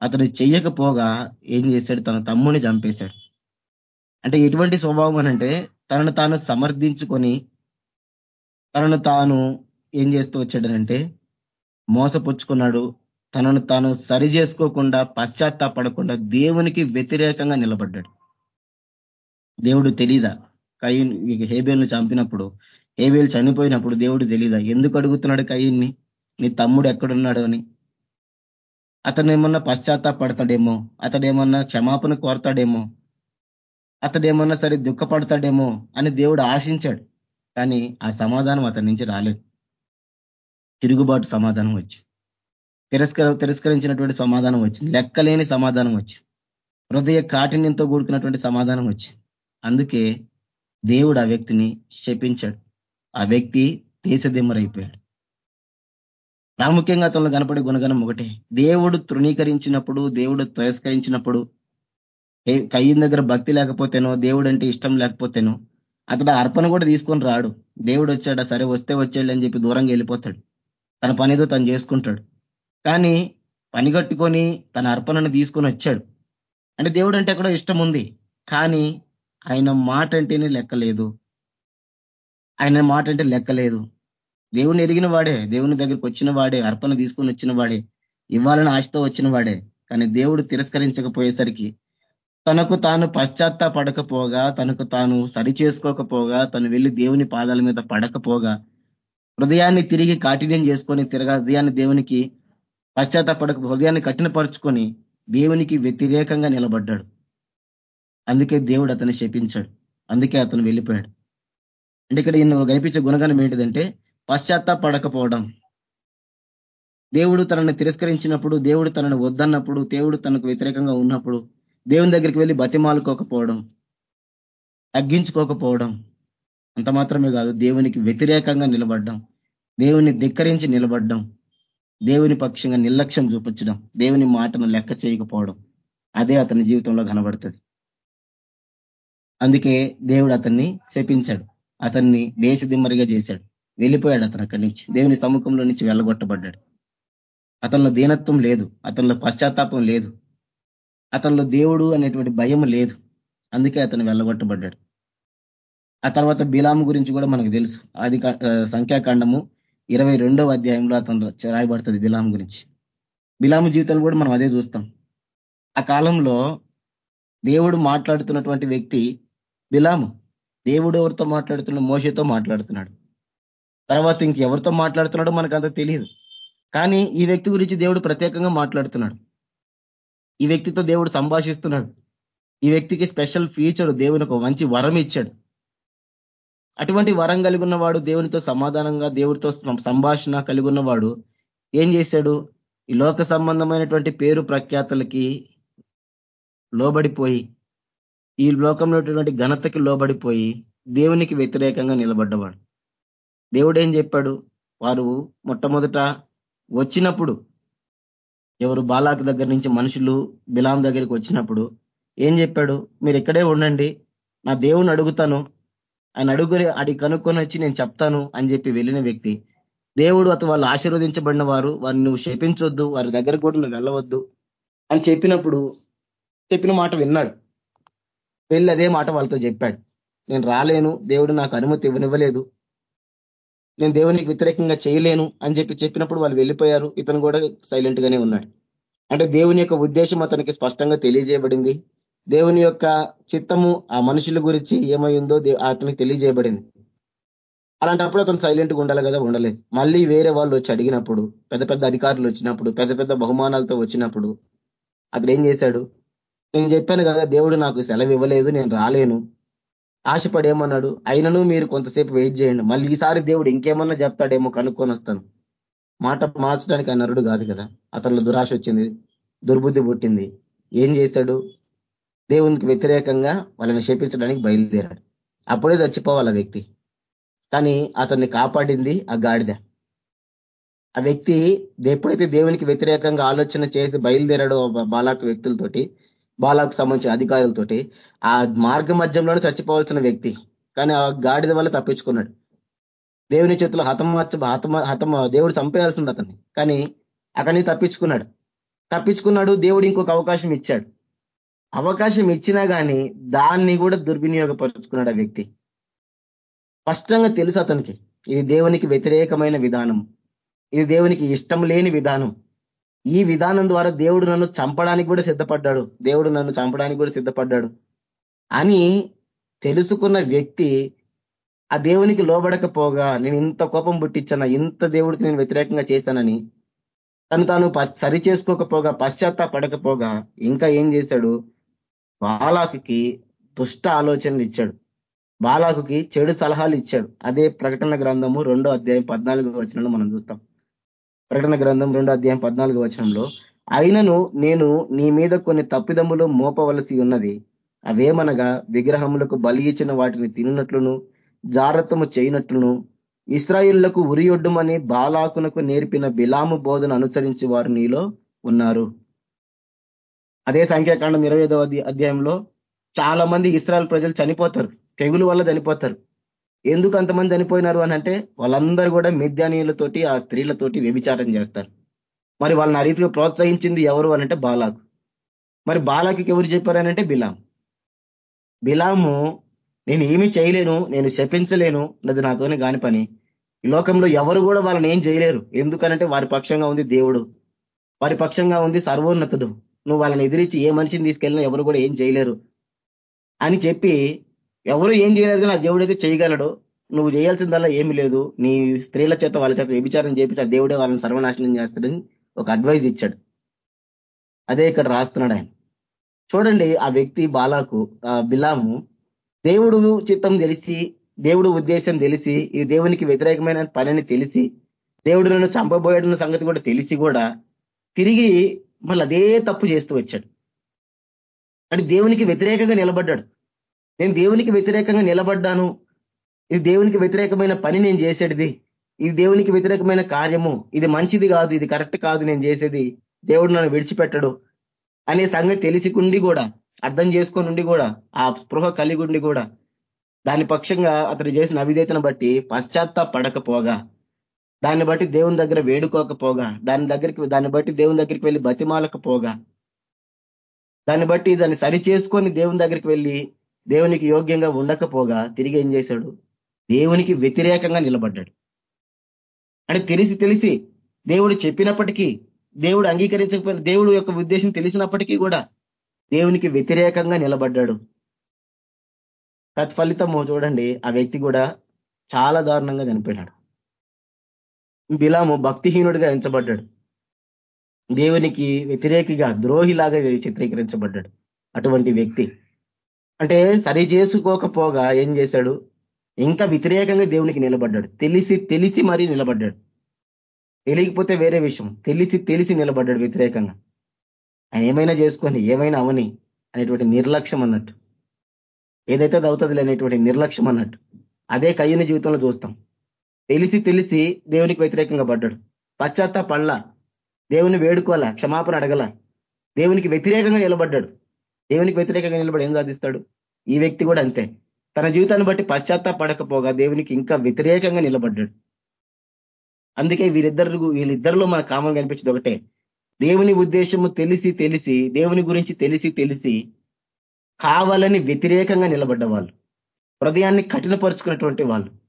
అతను చెయ్యకపోగా ఏం చేశాడు? తన తమ్ముని చంపేశాడు. అంటే ఎటువంటి స్వభావం అనంటే తనను తాను సమర్థించుకొని తనను తాను ఏం చేస్తూ వచ్చాడనంటే మోసపుచ్చుకున్నాడు తనను తాను సరి చేసుకోకుండా పశ్చాత్తాపడకుండా దేవునికి వ్యతిరేకంగా నిలబడ్డాడు. దేవుడు తెలీదా? కయ్యన్ హేబేల్ను చంపినప్పుడు హేబేలు చనిపోయినప్పుడు దేవుడు తెలీదా? ఎందుకు అడుగుతున్నాడు కయ్యన్ని నీ తమ్ముడు ఎక్కడున్నాడు అని. అతను ఏమన్నా పశ్చాత్తాపడతాడేమో? అతడేమన్నా క్షమాపణ కోరతాడేమో? అతడేమన్నా సరే దుఃఖపడతాడేమో అని దేవుడు ఆశించాడు. కానీ ఆ సమాధానం అతని నుంచి రాలేదు. తిరుగుబాటు సమాధానం వచ్చి తిరస్కర తిరస్కరించినటువంటి సమాధానం వచ్చింది. లెక్కలేని సమాధానం వచ్చింది. హృదయ కాఠిన్యంతో కూడుకున్నటువంటి సమాధానం వచ్చింది. అందుకే దేవుడు ఆ వ్యక్తిని శపించాడు. ఆ వ్యక్తి దేశదిమ్మరైపోయాడు. ప్రాముఖ్యంగా అతను కనపడే గుణగణం ఒకటే. దేవుడు తృణీకరించినప్పుడు దేవుడు తిరస్కరించినప్పుడు కయ్యం దగ్గర భక్తి లేకపోతేనో దేవుడు అంటే ఇష్టం లేకపోతేనో అతడు అర్పణ కూడా తీసుకొని రాడు. దేవుడు వచ్చాడా? సరే వస్తే వచ్చాడు అని చెప్పి దూరంగా వెళ్ళిపోతాడు. తన పనేదో తను చేసుకుంటాడు. కానీ పని కట్టుకొని తన అర్పణను తీసుకొని వచ్చాడు. అంటే దేవుడు అంటే ఎక్కడో ఇష్టం ఉంది. కానీ ఆయన మాట అంటేనే లెక్కలేదు ఆయన మాట అంటే లెక్కలేదు దేవుని ఎరిగిన వాడే దేవుని దగ్గరికి వచ్చిన వాడే అర్పణ తీసుకొని వచ్చిన వాడే ఇవ్వాలని ఆశతో వచ్చిన వాడే. కానీ దేవుడు తిరస్కరించకపోయేసరికి తనకు తాను పశ్చాత్తాపడకపోగా తనకు తాను సరి చేసుకోకపోగా తను వెళ్ళి దేవుని పాదాల మీద పడకపోగా హృదయాన్ని తిరిగి కాఠిన్యం చేసుకొని తిరగా హృదయాన్ని దేవునికి పశ్చాత్తాపడక హృదయాన్ని కఠినపరుచుకొని దేవునికి వ్యతిరేకంగా నిలబడ్డాడు. అందుకే దేవుడు అతన్ని శపించాడు. అందుకే అతను వెళ్ళిపోయాడు. అంటే ఇక్కడ ఈయన కనిపించే గుణగణం ఏంటిదంటే పశ్చాత్తాపడకపోవడం. దేవుడు తనని తిరస్కరించినప్పుడు దేవుడు తనను వద్దన్నప్పుడు దేవుడు తనకు వ్యతిరేకంగా ఉన్నప్పుడు దేవుని దగ్గరికి వెళ్ళి బతిమాలుకోకపోవడం తగ్గించుకోకపోవడం అంత మాత్రమే కాదు దేవునికి వ్యతిరేకంగా నిలబడ్డం దేవుని ధిక్కరించి నిలబడ్డం. దేవుని పక్షంగా నిర్లక్ష్యం చూపించడం దేవుని మాటను లెక్క చేయకపోవడం అదే అతని జీవితంలో కనబడుతుంది. అందుకే దేవుడు అతన్ని శపించాడు. అతన్ని దేశదిమ్మరిగా చేశాడు. వెళ్ళిపోయాడు అతను అక్కడి నుంచి. దేవుని సముఖంలో నుంచి వెళ్ళగొట్టబడ్డాడు. అతనిలో దీనత్వం లేదు. అతనిలో పశ్చాత్తాపం లేదు. అతనిలో దేవుడు అనేటువంటి భయం లేదు. అందుకే అతను వెళ్ళగొట్టబడ్డాడు. ఆ తర్వాత బిలాము గురించి కూడా మనకు తెలుసు. అది సంఖ్యాకాండము ఇరవై రెండవ అధ్యాయంలో అతను రాయబడుతుంది బిలాము గురించి. బిలాము జీవితంలో కూడా మనం అదే చూస్తాం. ఆ కాలంలో దేవుడు మాట్లాడుతున్నటువంటి వ్యక్తి బిలాము. దేవుడు ఎవరితో మాట్లాడుతున్న మోసతో మాట్లాడుతున్నాడు. తర్వాత ఇంకెవరితో మాట్లాడుతున్నాడో మనకు అంత తెలియదు. కానీ ఈ వ్యక్తి గురించి దేవుడు ప్రత్యేకంగా మాట్లాడుతున్నాడు. ఈ వ్యక్తితో దేవుడు సంభాషిస్తున్నాడు. ఈ వ్యక్తికి స్పెషల్ ఫీచర్ దేవుని ఒక మంచి వరం ఇచ్చాడు. అటువంటి వరం కలిగి ఉన్నవాడు దేవునితో సమాధానంగా దేవుడితో సంభాషణ కలిగి ఉన్నవాడు ఏం చేశాడు? ఈ లోక సంబంధమైనటువంటి పేరు ప్రఖ్యాతలకి లోబడిపోయి ఈ లోకంలో ఘనతకి లోబడిపోయి దేవునికి వ్యతిరేకంగా నిలబడ్డవాడు. దేవుడు ఏం చెప్పాడు? వారు మొట్టమొదట వచ్చినప్పుడు ఎవరు బాలాకు దగ్గర నుంచి మనుషులు బిలాం దగ్గరికి వచ్చినప్పుడు ఏం చెప్పాడు? మీరు ఇక్కడే ఉండండి నా దేవుని అడుగుతాను ఆయన అడుగురి అడిగి కనుక్కొని వచ్చి నేను చెప్తాను అని చెప్పి వెళ్ళిన వ్యక్తి. దేవుడు అతను వాళ్ళు ఆశీర్వదించబడిన వారు వారిని నువ్వు శపించొద్దు వారి దగ్గర కూడా నువ్వు వెళ్ళవద్దు అని చెప్పినప్పుడు చెప్పిన మాట విన్నాడు. వెళ్ళి అదే మాట వాళ్ళతో చెప్పాడు. నేను రాలేను దేవుడు నాకు అనుమతి ఇవ్వనివ్వలేదు. నేను దేవునికి వ్యతిరేకంగా చేయలేను అని చెప్పి చెప్పినప్పుడు వాళ్ళు వెళ్ళిపోయారు. ఇతను కూడా సైలెంట్ గానే ఉన్నాడు. అంటే దేవుని యొక్క ఉద్దేశం అతనికి స్పష్టంగా తెలియజేయబడింది. దేవుని యొక్క చిత్తము ఆ మనుషుల గురించి ఏమైందో అతనికి తెలియజేయబడింది. అలాంటప్పుడు అతను సైలెంట్గా ఉండాలి కదా ఉండలేదు. మళ్ళీ వేరే వాళ్ళు వచ్చి అడిగినప్పుడు పెద్ద పెద్ద అధికారులు వచ్చినప్పుడు పెద్ద పెద్ద బహుమానాలతో వచ్చినప్పుడు అతను ఏం చేశాడు? నేను చెప్పాను కదా దేవుడు నాకు సెలవు ఇవ్వలేదు నేను రాలేను. ఆశపడేమన్నాడు అయినను మీరు కొంతసేపు వెయిట్ చేయండి. మళ్ళీ ఈసారి దేవుడు ఇంకేమన్నా చెప్తాడేమో కనుక్కొని వస్తాను. మాట మార్చడానికి ఆయన కాదు కదా. అతనిలో దురాశ వచ్చింది దుర్బుద్ధి పుట్టింది. ఏం చేశాడు? దేవునికి వ్యతిరేకంగా వాళ్ళని శపించడానికి బయలుదేరాడు. అప్పుడే చచ్చిపోవాలి ఆ వ్యక్తి. కానీ అతన్ని కాపాడింది ఆ గాడిద. ఆ వ్యక్తి ఎప్పుడైతే దేవునికి వ్యతిరేకంగా ఆలోచన చేసి బయలుదేరాడో బాలాకు వ్యక్తులతోటి బాలాకు సంబంధించిన అధికారులతోటి ఆ మార్గ మధ్యంలోనే చచ్చిపోవాల్సిన వ్యక్తి. కానీ ఆ గాడిద వల్ల తప్పించుకున్నాడు. దేవుని చేతిలో హతమార్చ హతమ హతమ దేవుడు చంపేయాల్సింది అతన్ని. కానీ అక్కడిని తప్పించుకున్నాడు. తప్పించుకున్నాడు దేవుడు ఇంకొక అవకాశం ఇచ్చాడు. అవకాశం ఇచ్చినా కానీ దాన్ని కూడా దుర్వినియోగపరుచుకున్నాడు ఆ వ్యక్తి. స్పష్టంగా తెలుసు అతనికి. ఇది దేవునికి వ్యతిరేకమైన విధానం. ఇది దేవునికి ఇష్టం లేని విధానం. ఈ విధానం ద్వారా దేవుడు నన్ను చంపడానికి కూడా సిద్ధపడ్డాడు. దేవుడు నన్ను చంపడానికి కూడా సిద్ధపడ్డాడు. అని తెలుసుకున్న వ్యక్తి ఆ దేవునికి లోబడకపోగా నేను ఇంత కోపం పుట్టించాను? ఇంత దేవుడికి నేను వ్యతిరేకంగా చేశానని? తను తాను సరి చేసుకోకపోగా పశ్చాత్తాపడకపోగా ఇంకా ఏం చేశాడు? బాలాకుకి దుష్ట ఆలోచనలు ఇచ్చాడు. బాలాకుకి చెడు సలహాలు ఇచ్చాడు. అదే ప్రకటన గ్రంథము రెండో అధ్యాయం పద్నాలుగు వచనంలో మనం చూస్తాం. ప్రకటన గ్రంథం రెండో అధ్యాయం పద్నాలుగు వచనంలో అయినను నేను నీ మీద కొన్ని తప్పిదములు మోపవలసి ఉన్నది. అవేమనగా విగ్రహములకు బలి ఇచ్చిన వాటిని తినట్లును జాగ్రత్తము చేయనట్లును. ఇస్రాయిళ్ళకు ఉరియొడ్డుమని బాలాకునకు నేర్పిన బిలాము బోధన అనుసరించి వారు నీలో ఉన్నారు. అదే సంఖ్యాకాండం ఇరవై అధ్యాయంలో చాలా మంది ఇస్రాయల్ ప్రజలు చనిపోతారు. తెగులు వల్ల చనిపోతారు. ఎందుకు అంతమంది చనిపోయినారు అని అంటే వాళ్ళందరూ కూడా మిద్యానీయులతోటి ఆ స్త్రీలతోటి వ్యభిచారం చేస్తారు. మరి వాళ్ళని ఆ రీతిగా ప్రోత్సహించింది ఎవరు అనంటే బాలాకు. మరి బాలాకి ఎవరు చెప్పారనంటే బిలాం. బిలాము నేను ఏమి చేయలేను నేను శపించలేను అది నాతోనే కాని పని. ఈ లోకంలో ఎవరు కూడా వాళ్ళని ఏం చేయలేరు. ఎందుకనంటే వారి పక్షంగా ఉంది దేవుడు. వారి పక్షంగా ఉంది సర్వోన్నతుడు. నువ్వు వాళ్ళని ఎదిరించి ఏ మనిషిని తీసుకెళ్ళినా ఎవరు కూడా ఏం చేయలేరు. అని చెప్పి ఎవరు ఏం చేయలేదు కానీ ఆ దేవుడు అయితే చేయగలడు. నువ్వు చేయాల్సిందల్లా ఏమి లేదు. నీ స్త్రీల చేత వాళ్ళ చేత వ్యభిచారం చేపించి ఆ దేవుడే వాళ్ళని సర్వనాశనం చేస్తాడని ఒక అడ్వైజ్ ఇచ్చాడు. అదే ఇక్కడ రాస్తున్నాడు ఆయన. చూడండి ఆ వ్యక్తి బాలాకు బిలాము దేవుడు చిత్తం తెలిసి దేవుడు ఉద్దేశం తెలిసి ఈ దేవునికి వ్యతిరేకమైన పనిని తెలిసి దేవుడు నన్ను చంపబోయడన్న సంగతి కూడా తెలిసి కూడా తిరిగి మళ్ళీ అదే తప్పు చేస్తూ వచ్చాడు. అంటే దేవునికి వ్యతిరేకంగా నిలబడ్డాడు. నేను దేవునికి వ్యతిరేకంగా నిలబడ్డాను. ఇది దేవునికి వ్యతిరేకమైన పని నేను చేసేది. ఇది దేవునికి వ్యతిరేకమైన కార్యము. ఇది మంచిది కాదు ఇది కరెక్ట్ కాదు నేను చేసేది. దేవుడు నన్ను విడిచిపెట్టడు అనే సంగతి తెలిసికుండి కూడా అర్థం చేసుకొని ఉండి కూడా ఆ స్పృహ కలిగి ఉండి కూడా దాని పక్షంగా అతడు చేసిన అవిధేతను బట్టి పశ్చాత్తాపడకపోగా దాన్ని బట్టి దేవుని దగ్గర వేడుకోకపోగా దాని దగ్గరికి దాన్ని బట్టి దేవుని దగ్గరికి వెళ్ళి బతిమాలకపోగా దాన్ని బట్టి దాన్ని సరి చేసుకొని దేవుని దగ్గరికి వెళ్ళి దేవునికి యోగ్యంగా ఉండకపోగా తిరిగి ఏం చేశాడు? దేవునికి వ్యతిరేకంగా నిలబడ్డాడు. అంటే తెలిసి తెలిసి దేవుడు చెప్పినప్పటికీ దేవుడు అంగీకరించకపోయిన దేవుడు యొక్క ఉద్దేశం తెలిసినప్పటికీ కూడా దేవునికి వ్యతిరేకంగా నిలబడ్డాడు. తత్ఫలితము చూడండి ఆ వ్యక్తి కూడా చాలా దారుణంగా చనిపోయినాడు. బిలాము భక్తిహీనుడిగా ఎంచబడ్డాడు. దేవునికి వ్యతిరేకిగా ద్రోహిలాగా చిత్రీకరించబడ్డాడు అటువంటి వ్యక్తి. అంటే సరి చేసుకోకపోగా ఏం చేశాడు? ఇంకా వ్యతిరేకంగా దేవునికి నిలబడ్డాడు. తెలిసి తెలిసి మరీ నిలబడ్డాడు. తెలియకపోతే వేరే విషయం. తెలిసి తెలిసి నిలబడ్డాడు వ్యతిరేకంగా. ఆయన ఏమైనా చేసుకొని ఏమైనా అవని అనేటువంటి నిర్లక్ష్యం అన్నట్టు. ఏదైతే అది అవుతుంది అనేటువంటి నిర్లక్ష్యం అన్నట్టు. అదే కయ్యని జీవితంలో చూస్తాం. తెలిసి తెలిసి దేవునికి వ్యతిరేకంగా పడ్డాడు. పశ్చాత్తాపడలా దేవుని వేడుకోవాల? క్షమాపణ అడగల? దేవునికి వ్యతిరేకంగా నిలబడ్డాడు. దేవునికి వ్యతిరేకంగా నిలబడి ఏం సాధిస్తాడు? ఈ వ్యక్తి కూడా అంతే. తన జీవితాన్ని బట్టి పశ్చాత్తాపడకపోగా దేవునికి ఇంకా వ్యతిరేకంగా నిలబడ్డాడు. అందుకే వీరిద్దరు వీళ్ళిద్దరిలో మన కామం కనిపించేది ఒకటే. దేవుని ఉద్దేశము తెలిసి తెలిసి దేవుని గురించి తెలిసి తెలిసి కావాలని వ్యతిరేకంగా నిలబడ్డ వాళ్ళు. హృదయాన్ని కఠినపరుచుకున్నటువంటి వాళ్ళు.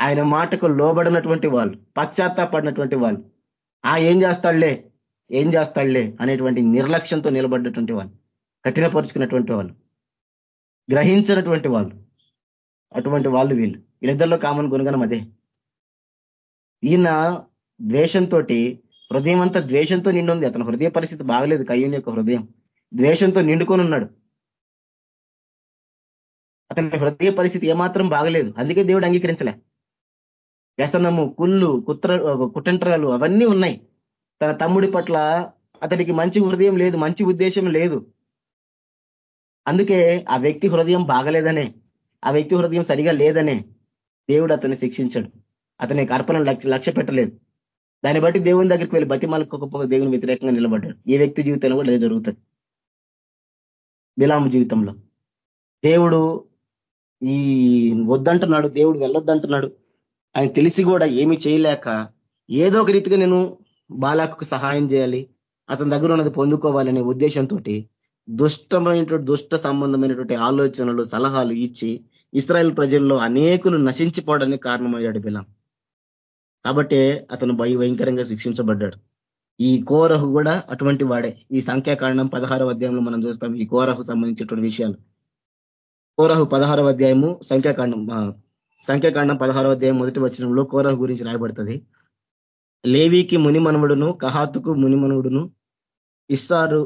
ఆయన మాటకు లోబడినటువంటి వాళ్ళు పశ్చాత్తాపడినటువంటి వాళ్ళు. ఆ ఏం చేస్తాడులే ఏం చేస్తాడులే అనేటువంటి నిర్లక్ష్యంతో నిలబడ్డటువంటి వాళ్ళు కఠినపరుచుకున్నటువంటి వాళ్ళు గ్రహించినటువంటి వాళ్ళు. అటువంటి వాళ్ళు వీళ్ళు. వీళ్ళిద్దరిలో కామన్ గుణగణం అదే. ఈయన ద్వేషంతో హృదయం అంతా ద్వేషంతో నిండి ఉంది అతని హృదయ పరిస్థితి బాగలేదు కయ్యూని యొక్క హృదయం. ద్వేషంతో నిండుకొని ఉన్నాడు. అతని హృదయ పరిస్థితి ఏమాత్రం బాగలేదు. అందుకే దేవుడు అంగీకరించలే. వ్యసనము కుళ్ళు కుత్ర కుటంట్రాలు అవన్నీ ఉన్నాయి. తన తమ్ముడి పట్ల అతనికి మంచి హృదయం లేదు మంచి ఉద్దేశం లేదు. అందుకే ఆ వ్యక్తి హృదయం బాగలేదనే ఆ వ్యక్తి హృదయం సరిగా లేదనే దేవుడు అతన్ని శిక్షించాడు. అతని అర్పణ లక్ష్య పెట్టలేదు. దాన్ని బట్టి దేవుని దగ్గరికి వెళ్ళి బతిమాలకపోక దేవుని వ్యతిరేకంగా నిలబడ్డాడు. ఈ వ్యక్తి జీవితంలో కూడా అదే జరుగుతుంది. బిలాము జీవితంలో దేవుడు ఈ వద్దంటున్నాడు దేవుడు వెళ్ళొద్దంటున్నాడు. ఆయన తెలిసి కూడా ఏమి చేయలేక ఏదో ఒక రీతిగా నేను బాలాకు సహాయం చేయాలి అతని దగ్గర ఉన్నది పొందుకోవాలనే ఉద్దేశంతో దుష్టమైనటువంటి దుష్ట సంబంధమైనటువంటి ఆలోచనలు సలహాలు ఇచ్చి ఇస్రాయల్ ప్రజల్లో అనేకులు నశించిపోవడానికి కారణమయ్యాడు బిలాం. కాబట్టే అతను భయంకరంగా శిక్షించబడ్డాడు. ఈ కోరహు కూడా అటువంటి వాడే. ఈ సంఖ్యాకాండం పదహారవ అధ్యాయంలో మనం చూస్తాం ఈ కోరహు సంబంధించినటువంటి విషయాలు. కోరహు పదహారవ అధ్యాయము సంఖ్యాకాండం సంఖ్యాకాండం పదహారో అధ్యాయం మొదటి వచనంలో కోరహు గురించి రాయబడుతుంది. లేవికి మునిమనవుడును కహాతుకు మునిమనవుడును ఇస్సారు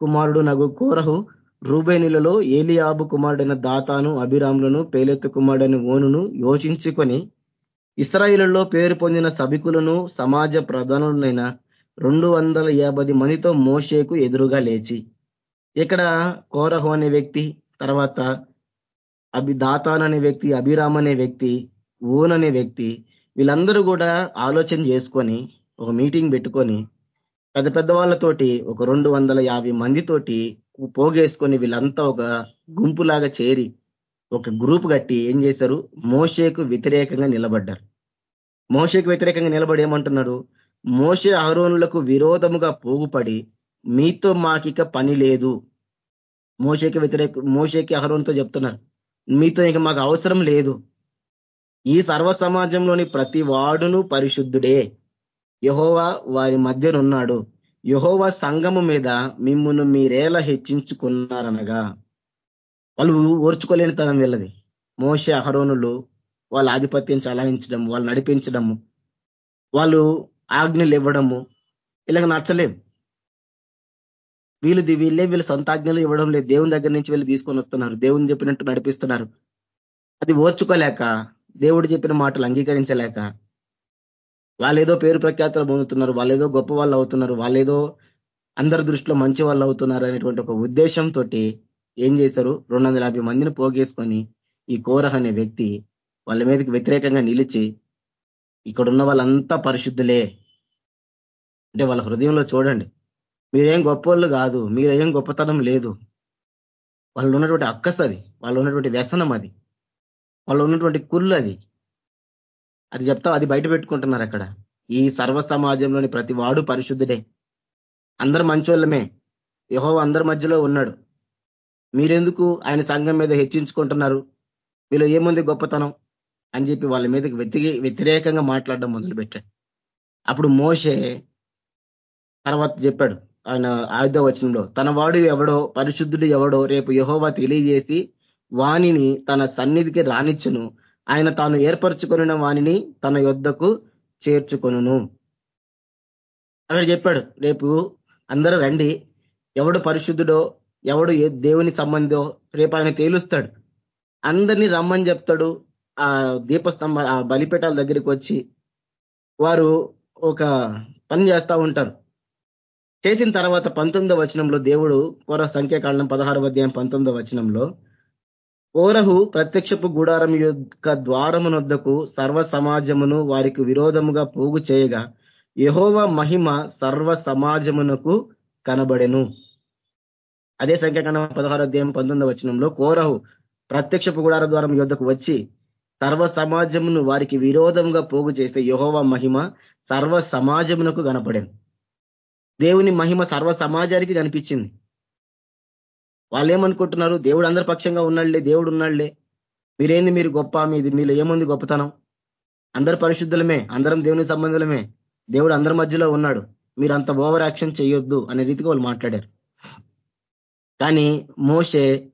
కుమారుడు నగు కోరహు రూబేనులలో ఏలియాబు కుమారుడైన దాతాను అభిరాములను పేలెత్తు కుమారుడైన ఓనును యోచించుకొని ఇస్రాయిలలో పేరు పొందిన సభికులను సమాజ ప్రధానులైన రెండు వందల యాభై మందితో మోషేకు ఎదురుగా లేచి ఇక్కడ కోరహు అనే వ్యక్తి తర్వాత అభి దాతాన్ అనే వ్యక్తి అభిరామ్ అనే వ్యక్తి ఓన్ అనే వ్యక్తి వీళ్ళందరూ కూడా ఆలోచన చేసుకొని ఒక మీటింగ్ పెట్టుకొని పెద్ద పెద్ద వాళ్ళతోటి ఒక రెండు వందల యాభై మందితోటి పోగేసుకొని వీళ్ళంతా ఒక గుంపులాగా చేరి ఒక గ్రూప్ కట్టి ఏం చేశారు? మోషేకు వ్యతిరేకంగా నిలబడ్డారు. మోషేకు వ్యతిరేకంగా నిలబడి ఏమంటున్నారు? మోషే అహరోనులకు విరోధముగా పోగుపడి మీతో మాకిక పని లేదు. మోషేకి వ్యతిరేక మోషేకి అహరోన్తో చెప్తున్నారు. మీతో ఇక మాకు అవసరం లేదు. ఈ సర్వ సమాజంలోని ప్రతి వాడును పరిశుద్ధుడే. యహోవా వారి మధ్యనున్నాడు. యహోవా సంఘము మీద మిమ్మును మీరేలా హెచ్చించుకున్నారనగా. వాళ్ళు ఓర్చుకోలేని తనం వీళ్ళది. మోస అహరోనులు వాళ్ళ ఆధిపత్యం చలాయించడం వాళ్ళు నడిపించడము వాళ్ళు ఆజ్ఞలు ఇవ్వడము ఇలాగ నచ్చలేదు. వీళ్ళు వీళ్ళే వీళ్ళు సొంత ఆజ్ఞలు ఇవ్వడం లేదు. దేవుని దగ్గర నుంచి వీళ్ళు తీసుకొని వస్తున్నారు. దేవుని చెప్పినట్టు నడిపిస్తున్నారు. అది ఓర్చుకోలేక దేవుడు చెప్పిన మాటలు అంగీకరించలేక వాళ్ళేదో పేరు ప్రఖ్యాతలు పొందుతున్నారు. వాళ్ళేదో గొప్ప వాళ్ళు అవుతున్నారు. వాళ్ళేదో అందరి దృష్టిలో మంచి వాళ్ళు అవుతున్నారు అనేటువంటి ఒక ఉద్దేశంతో ఏం చేశారు? రెండు మందిని పోగేసుకొని ఈ కోరహ అనే వ్యక్తి వాళ్ళ మీదకి వ్యతిరేకంగా నిలిచి ఇక్కడున్న వాళ్ళంతా పరిశుద్ధులే. అంటే వాళ్ళ హృదయంలో చూడండి. మీరేం గొప్పోళ్ళు కాదు మీరేం గొప్పతనం లేదు. వాళ్ళు ఉన్నటువంటి అక్కస్ అది వాళ్ళు ఉన్నటువంటి వ్యసనం అది వాళ్ళు ఉన్నటువంటి కుళ్ళు అది. అది చెప్తా అది బయట పెట్టుకుంటున్నారు అక్కడ. ఈ సర్వ సమాజంలోని ప్రతి వాడు పరిశుద్ధుడే. అందరు మంచోళ్ళమే. యహో అందరి మధ్యలో ఉన్నాడు. మీరెందుకు ఆయన సంఘం మీద హెచ్చించుకుంటున్నారు? వీళ్ళు ఏముంది గొప్పతనం? అని చెప్పి వాళ్ళ మీదకి వ్యతికి వ్యతిరేకంగా మాట్లాడడం మొదలుపెట్టాడు. అప్పుడు మోషే తర్వాత చెప్పాడు ఆయన ఆయుధ వచనంలో తన వాడు ఎవడో పరిశుద్ధుడు ఎవడో రేపు యహోవా తెలియజేసి వాణిని తన సన్నిధికి రానిచ్చును. ఆయన తాను ఏర్పరచుకొనిన వాణిని తన యొద్దకు చేర్చుకొనును. అక్కడ చెప్పాడు రేపు అందరూ రండి. ఎవడు పరిశుద్ధుడో ఎవడు ఏ దేవుని సంబంధో రేపు ఆయన తేలుస్తాడు. అందరినీ రమ్మని చెప్తాడు. ఆ దీపస్తంభ ఆ బలిపేటాల దగ్గరికి వచ్చి వారు ఒక పని చేస్తూ ఉంటారు. చేసిన తర్వాత పంతొమ్మిదో వచనంలో దేవుడు కోర సంఖ్యాకాండం పదహారవ అధ్యాయం పంతొమ్మిదో వచనంలో కోరహు ప్రత్యక్షపు గుడారం యొక్క ద్వారమునొద్దకు సర్వ సమాజమును వారికి విరోధముగా పోగు చేయగా యహోవ మహిమ సర్వ సమాజమునకు కనబడెను. అదే సంఖ్యాకాండం పదహారో అధ్యాయం పంతొమ్మిదో వచనంలో కోరహు ప్రత్యక్షపు గుడార ద్వారం యుద్ధకు వచ్చి సర్వ సమాజమును వారికి విరోధంగా పోగు చేస్తే యహోవ మహిమ సర్వ సమాజమునకు కనపడాను దేవుని మహిమ సర్వ సమాజానికి కనిపించింది. వాళ్ళు ఏమనుకుంటున్నారు దేవుడు అందరి పక్షంగా ఉన్నాళ్ళే దేవుడు ఉన్నాళ్ళే మీరేంది మీరు గొప్ప? మీది మీలో ఏముంది గొప్పతనం? అందరు పరిశుద్ధులమే అందరం దేవుని సంబంధులమే. దేవుడు అందరి మధ్యలో ఉన్నాడు. మీరు అంత ఓవర్ యాక్షన్ చేయొద్దు అనే రీతిగా వాళ్ళు మాట్లాడారు. కానీ మోషే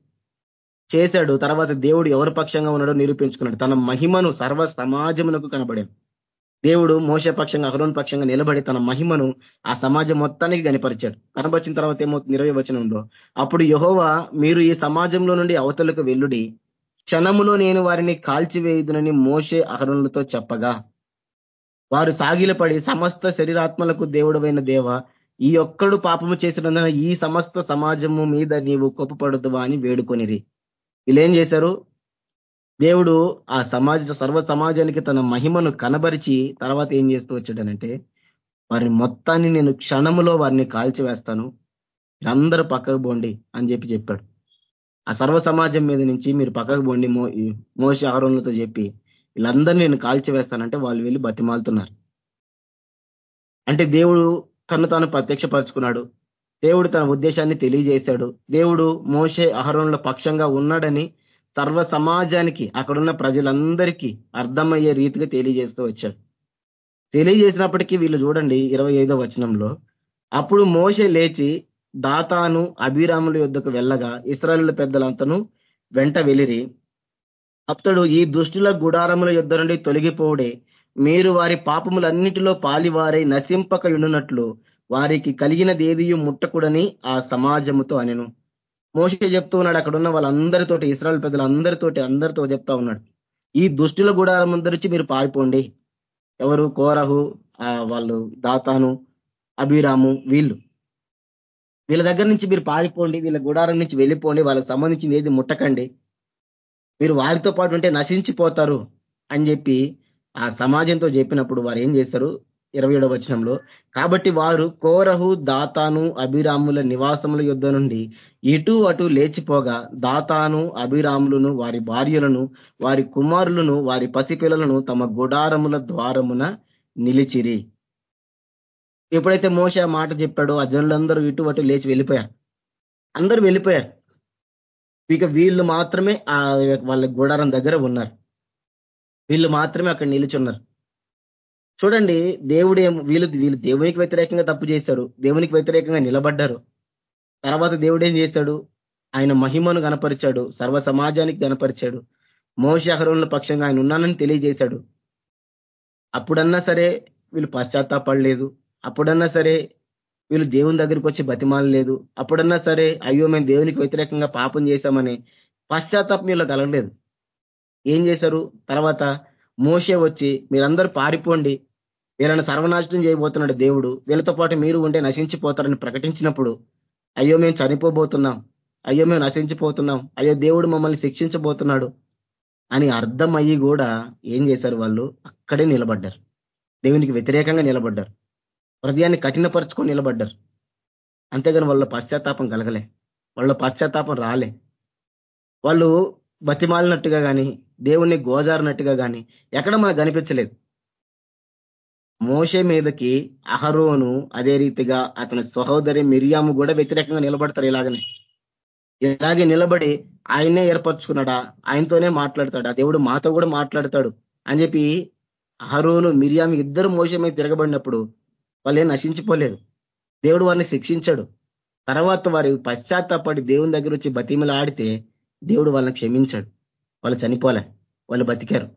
చేశాడు తర్వాత దేవుడు ఎవరి పక్షంగా ఉన్నాడో నిరూపించుకున్నాడు. తన మహిమను సర్వ సమాజమునకు కనబడాడు దేవుడు మోస పక్షంగా అహరోన్ పక్షంగా నిలబడి తన మహిమను ఆ సమాజం మొత్తానికి కనిపరిచాడు. కనపరిచిన తర్వాత ఏమవుతుంది? ఇరవై వచనంలో అప్పుడు యహోవా మీరు ఈ సమాజంలో నుండి అవతలకు వెల్లుడి క్షణములో నేను వారిని కాల్చివేయుదునని మోసే అహరోన్లతో చెప్పగా వారు సాగిలపడి సమస్త శరీరాత్మలకు దేవుడమైన దేవ ఈ ఒక్కడు పాపము చేసినందున ఈ సమస్త సమాజము మీద నీవు కోపపడదువా అని వేడుకొనిరి. వీళ్ళేం చేశారు? దేవుడు ఆ సమాజ సర్వ సమాజానికి తన మహిమను కనబరిచి తర్వాత ఏం చేస్తూ వచ్చాడనంటే వారిని మొత్తాన్ని నేను క్షణములో వారిని కాల్చివేస్తాను. అందరూ పక్కకు పోండి అని చెప్పి చెప్పాడు. ఆ సర్వ సమాజం మీద నుంచి మీరు పక్కకు పోండి మోసి ఆరోన్లతో చెప్పి వీళ్ళందరినీ నేను కాల్చివేస్తానంటే వాళ్ళు వెళ్ళి బతిమాలుతున్నారు. అంటే దేవుడు తను తాను ప్రత్యక్షపరుచుకున్నాడు. దేవుడు తన ఉద్దేశాన్ని తెలియజేశాడు. దేవుడు మోసే అహరోన్ల పక్షంగా ఉన్నాడని సర్వ సమాజానికి అక్కడున్న ప్రజలందరికీ అర్థమయ్యే రీతిగా తెలియజేస్తూ వచ్చాడు. తెలియజేసినప్పటికీ వీళ్ళు చూడండి ఇరవై వచనంలో అప్పుడు మోసే లేచి దాతాను అభిరాముల యుద్ధకు వెళ్ళగా ఇస్రాయల్ పెద్దలంతను వెంట వెలిరి అతడు ఈ దుష్టుల గుడారముల యుద్ధ నుండి తొలగిపోడే మీరు వారి పాపములన్నిటిలో పాలివారై నశింపక ఉండునట్లు వారికి కలిగిన ఏది ముట్టకుడని ఆ సమాజముతో అనెను. మోసే చెప్తూ ఉన్నాడు అక్కడ ఉన్న వాళ్ళందరితోటి ఇస్రాయల్ పెద్దలందరితోటి అందరితో చెప్తా ఉన్నాడు. ఈ దుష్టుల గుడారం నుంచి మీరు పారిపోండి. ఎవరు? కోరహు వాళ్ళు దాతాను అభిరాము వీళ్ళు. వీళ్ళ దగ్గర నుంచి మీరు పారిపోండి వీళ్ళ గుడారం నుంచి వెళ్ళిపోండి వాళ్ళకి సంబంధించింది ఏది ముట్టకండి. మీరు వారితో పాటు ఉంటే నశించిపోతారు అని చెప్పి ఆ సమాజంతో చెప్పినప్పుడు వారు ఏం చేస్తారు? ఇరవై ఏడవ వచనంలో కాబట్టి వారు కోరహు దాతాను అభిరాముల నివాసముల యుద్ధ నుండి ఇటు అటు లేచిపోగా దాతాను అభిరాములను వారి భార్యలను వారి కుమారులను వారి పసిపిల్లలను తమ గుడారముల ద్వారమున నిలిచిరి. ఎప్పుడైతే మోస మాట చెప్పాడో ఆ జనులందరూ ఇటు అటు లేచి వెళ్ళిపోయారు. అందరూ వెళ్ళిపోయారు. ఇక వీళ్ళు మాత్రమే ఆ వాళ్ళ గుడారం దగ్గర ఉన్నారు. వీళ్ళు మాత్రమే అక్కడ నిలిచున్నారు. చూడండి దేవుడు వీళ్ళు వీళ్ళు దేవునికి వ్యతిరేకంగా తప్పు చేశారు. దేవునికి వ్యతిరేకంగా నిలబడ్డారు. తర్వాత దేవుడు ఏం చేశాడు? ఆయన మహిమను గనపరిచాడు సర్వ సమాజానికి గనపరిచాడు మోసహరుల పక్షంగా ఆయన ఉన్నానని తెలియజేశాడు. అప్పుడన్నా సరే వీళ్ళు పశ్చాత్తాపడలేదు. అప్పుడన్నా సరే వీళ్ళు దేవుని దగ్గరికి వచ్చి బతిమాలలేదు. అప్పుడన్నా సరే అయ్యో మేము దేవునికి వ్యతిరేకంగా పాపం చేశామని పశ్చాత్తాపం వీళ్ళు కలగలేదు. ఏం చేశారు? తర్వాత మోసే వచ్చి మీరందరూ పారిపోండి. వీళ్ళని సర్వనాశనం చేయబోతున్నాడు దేవుడు. వీళ్ళతో పాటు మీరు ఉంటే నశించిపోతారని ప్రకటించినప్పుడు అయ్యో మేము చనిపోబోతున్నాం. అయ్యో మేము నశించిపోతున్నాం. అయ్యో దేవుడు మమ్మల్ని శిక్షించబోతున్నాడు అని అర్థం అయ్యి కూడా ఏం చేశారు వాళ్ళు? అక్కడే నిలబడ్డారు. దేవునికి వ్యతిరేకంగా నిలబడ్డారు. హృదయాన్ని కఠినపరుచుకొని నిలబడ్డారు. అంతేగాని వాళ్ళ పశ్చాత్తాపం కలగలే. వాళ్ళ పశ్చాత్తాపం రాలే. వాళ్ళు బతిమాలినట్టుగా కానీ దేవుణ్ణి గోజారినట్టుగా కానీ ఎక్కడ మనకు కనిపించలేదు. మోషే మీదకి అహరోను అదే రీతిగా అతని సహోదరి మిరియాము కూడా వ్యతిరేకంగా నిలబడతారు ఇలాగనే. ఇలాగే నిలబడి ఆయనే ఏర్పరచుకున్నాడా? ఆయనతోనే మాట్లాడతాడా? దేవుడు మాతో కూడా మాట్లాడతాడు అని చెప్పి అహరోను మిరియాము ఇద్దరు మోష మీద తిరగబడినప్పుడు వాళ్ళే నశించిపోలేదు. దేవుడు వారిని శిక్షించాడు. తర్వాత వారి పశ్చాత్తాపడి దేవుని దగ్గర వచ్చి బతిమలు ఆడితే దేవుడు వాళ్ళని క్షమించాడు. వాళ్ళు చనిపోలే. వాళ్ళు బతికారు.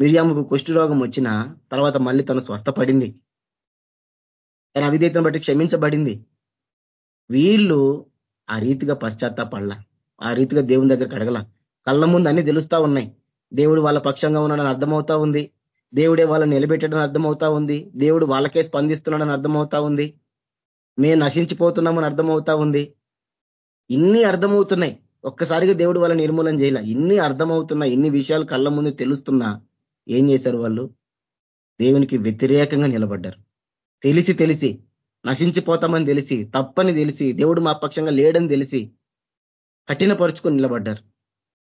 మిరియాముకు కుష్ఠరోగం వచ్చిన తర్వాత మళ్ళీ తను స్వస్థపడింది. తన అవిధేతను బట్టి క్షమించబడింది. వీళ్ళు ఆ రీతిగా పశ్చాత్తాపడలా. ఆ రీతిగా దేవుని దగ్గర కడగల కళ్ళ ముందు అన్ని తెలుస్తా ఉన్నాయి. దేవుడు వాళ్ళ పక్షంగా ఉన్నాడని అర్థమవుతా ఉంది. దేవుడే వాళ్ళని నిలబెట్టడం అర్థమవుతా ఉంది. దేవుడు వాళ్ళకే స్పందిస్తున్నాడని అర్థమవుతా ఉంది. మేము నశించిపోతున్నామని అర్థమవుతా ఉంది. ఇన్ని అర్థమవుతున్నాయి. ఒక్కసారిగా దేవుడు వాళ్ళ నిర్మూలన చేయాల. ఇన్ని అర్థమవుతున్నా ఇన్ని విషయాలు కళ్ళ ముందు తెలుస్తున్నా ఏం చేశారు వాళ్ళు? దేవునికి వ్యతిరేకంగా నిలబడ్డారు. తెలిసి తెలిసి నశించిపోతామని తెలిసి తప్పని తెలిసి దేవుడు మా పక్షంగా లేడని తెలిసి కఠినపరుచుకొని నిలబడ్డారు.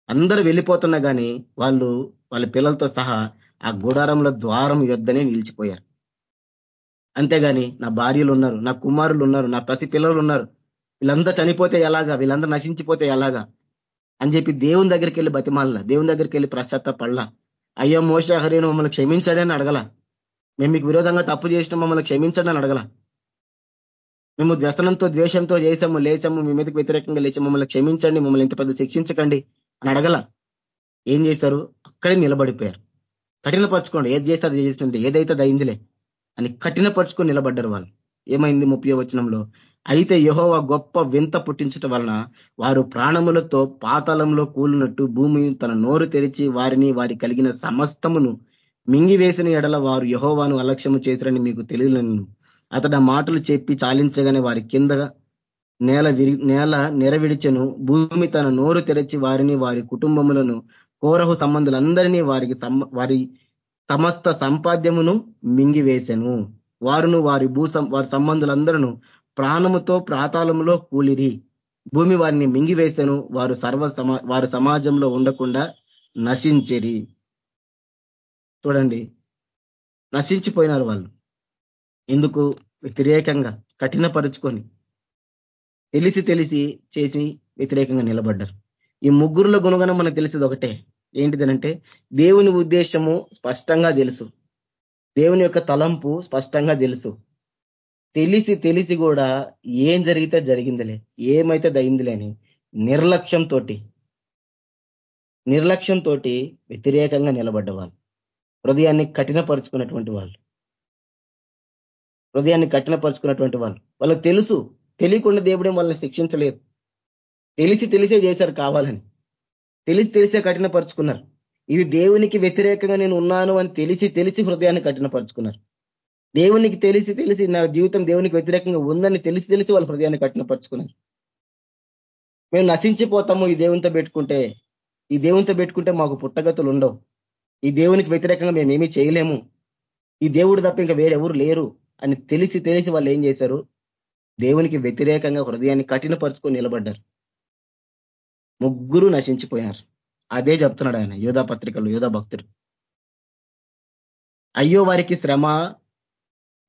అందరూ వెళ్ళిపోతున్నా కానీ వాళ్ళు వాళ్ళ పిల్లలతో సహా ఆ గుడారంలో ద్వారం యొద్దనే నిలిచిపోయారు. అంతేగాని నా భార్యలు ఉన్నారు నా కుమారులు ఉన్నారు నా పసి పిల్లలు ఉన్నారు. వీళ్ళంతా చనిపోతే ఎలాగా? వీళ్ళందరూ నశించిపోతే ఎలాగా? అని చెప్పి దేవుని దగ్గరికి వెళ్ళి బతిమాల దేవుని దగ్గరికి వెళ్ళి ప్రశాంత పడలా అయ్యో మోసే హరిని మమ్మల్ని క్షమించాడని అడగల. మేము మీకు విరోధంగా తప్పు చేసిన మమ్మల్ని క్షమించడని అని అడగల. మేము వ్యసనంతో ద్వేషంతో చేసాము లేచాము మీ మీదకి వ్యతిరేకంగా లేచి మమ్మల్ని క్షమించండి మమ్మల్ని ఇంత పెద్ద శిక్షించకండి అని అడగల. ఏం చేశారు? అక్కడే నిలబడిపోయారు. కఠినపరచుకోండి. ఏది చేస్తే అది చేస్తుంటే ఏదైతే అది అయిందిలే అని కఠినపరుచుకొని నిలబడ్డారు వాళ్ళు. ఏమైంది ముప్పై వచనంలో? అయితే యహోవ గొప్ప వింత పుట్టించటం వలన వారు ప్రాణములతో పాతాళంలో కూలినట్టు భూమి తన నోరు తెరిచి వారిని వారి కలిగిన సమస్తమును మింగివేసిన ఎడల వారు యహోవాను అలక్ష్యము చేశారని మీకు తెలియలేను అతడు మాటలు చెప్పి చాలించగానే వారి కింద నేల విరి నేల నెరవిడిచెను. భూమి తన నోరు తెరచి వారిని వారి కుటుంబములను కోరహు సంబంధులందరినీ వారికి వారి సమస్త సంపాద్యమును మింగివేశను వారును వారి భూ వారి సంబంధులందరూ ప్రాణముతో ప్రాతాళములో కూలిరి. భూమి వారిని మింగివేశాను వారు సర్వ వారి సమాజంలో ఉండకుండా నశించిరి. చూడండి. నశించిపోయినారు వాళ్ళు. ఎందుకు వ్యతిరేకంగా కఠినపరుచుకొని తెలిసి తెలిసి చేసి వ్యతిరేకంగా నిలబడ్డారు. ఈ ముగ్గురుల గుణగణం మనకు తెలిసింది ఒకటే. ఏంటిదనంటే దేవుని ఉద్దేశము స్పష్టంగా తెలుసు. దేవుని యొక్క తలంపు స్పష్టంగా తెలుసు. తెలిసి తెలిసి కూడా ఏం జరిగితే జరిగిందిలే. ఏమైతే దయిందిలే అని నిర్లక్ష్యంతో నిర్లక్ష్యంతో వ్యతిరేకంగా నిలబడ్డవాళ్ళు. హృదయాన్ని కఠినపరుచుకున్నటువంటి వాళ్ళు. హృదయాన్ని కఠినపరుచుకున్నటువంటి వాళ్ళు. వాళ్ళకి తెలుసు. తెలియకుండా దేవుడే వాళ్ళని శిక్షించలేదు. తెలిసి తెలిసే చేశారు కావాలని. తెలిసి తెలిసే కఠినపరుచుకున్నారు. ఇది దేవునికి వ్యతిరేకంగా నేను ఉన్నాను అని తెలిసి తెలిసి హృదయాన్ని కఠినపరుచుకున్నారు. దేవునికి తెలిసి తెలిసి నా జీవితం దేవునికి వ్యతిరేకంగా ఉందని తెలిసి తెలిసి వాళ్ళ హృదయాన్ని కఠినపరుచుకున్నారు. మేము నశించిపోతాము ఈ దేవునితో పెట్టుకుంటే. ఈ దేవునితో పెట్టుకుంటే మాకు పుట్టగతులు ఉండవు. ఈ దేవునికి వ్యతిరేకంగా మేము చేయలేము. ఈ దేవుడు తప్ప ఇంకా వేరెవరు లేరు అని తెలిసి తెలిసి వాళ్ళు ఏం చేశారు? దేవునికి వ్యతిరేకంగా హృదయాన్ని కఠినపరుచుకొని నిలబడ్డారు. ముగ్గురు నశించిపోయారు. అదే చెప్తున్నాడు ఆయన యోధా పత్రికలు యోధా భక్తుడు అయ్యో వారికి శ్రమ.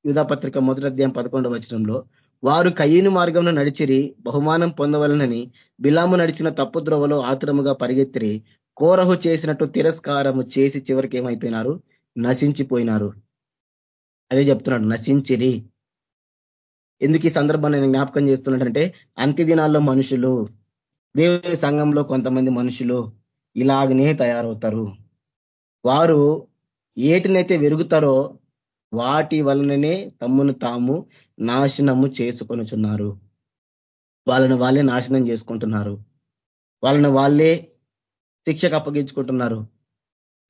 యూధా పత్రిక మొదటి అధ్యాయం పదకొండవ వచనంలో వారు కయ్యను మార్గంలో నడిచిరి బహుమానం పొందవలనని బిలాము నడిచిన తప్పు ద్రోవలో ఆతురముగా పరిగెత్తిరి కోరహు చేసినట్టు తిరస్కారము చేసి చివరికి ఏమైపోయినారు? నశించిపోయినారు. అదే చెప్తున్నాడు నశించిరి. ఎందుకు ఈ సందర్భాన్ని నేను జ్ఞాపకం చేస్తున్నాడంటే అంత్య దినాల్లో మనుషులు దేవుని సంఘంలో కొంతమంది మనుషులు ఇలాగనే తయారవుతారు. వారు ఏటినైతే వెరుగుతారో వాటి వలననే తమ్మును తాము నాశనము చేసుకొనుచున్నారు. వాళ్ళని వాళ్ళే నాశనం చేసుకుంటున్నారు. వాళ్ళని వాళ్ళే శిక్షకు అప్పగించుకుంటున్నారు.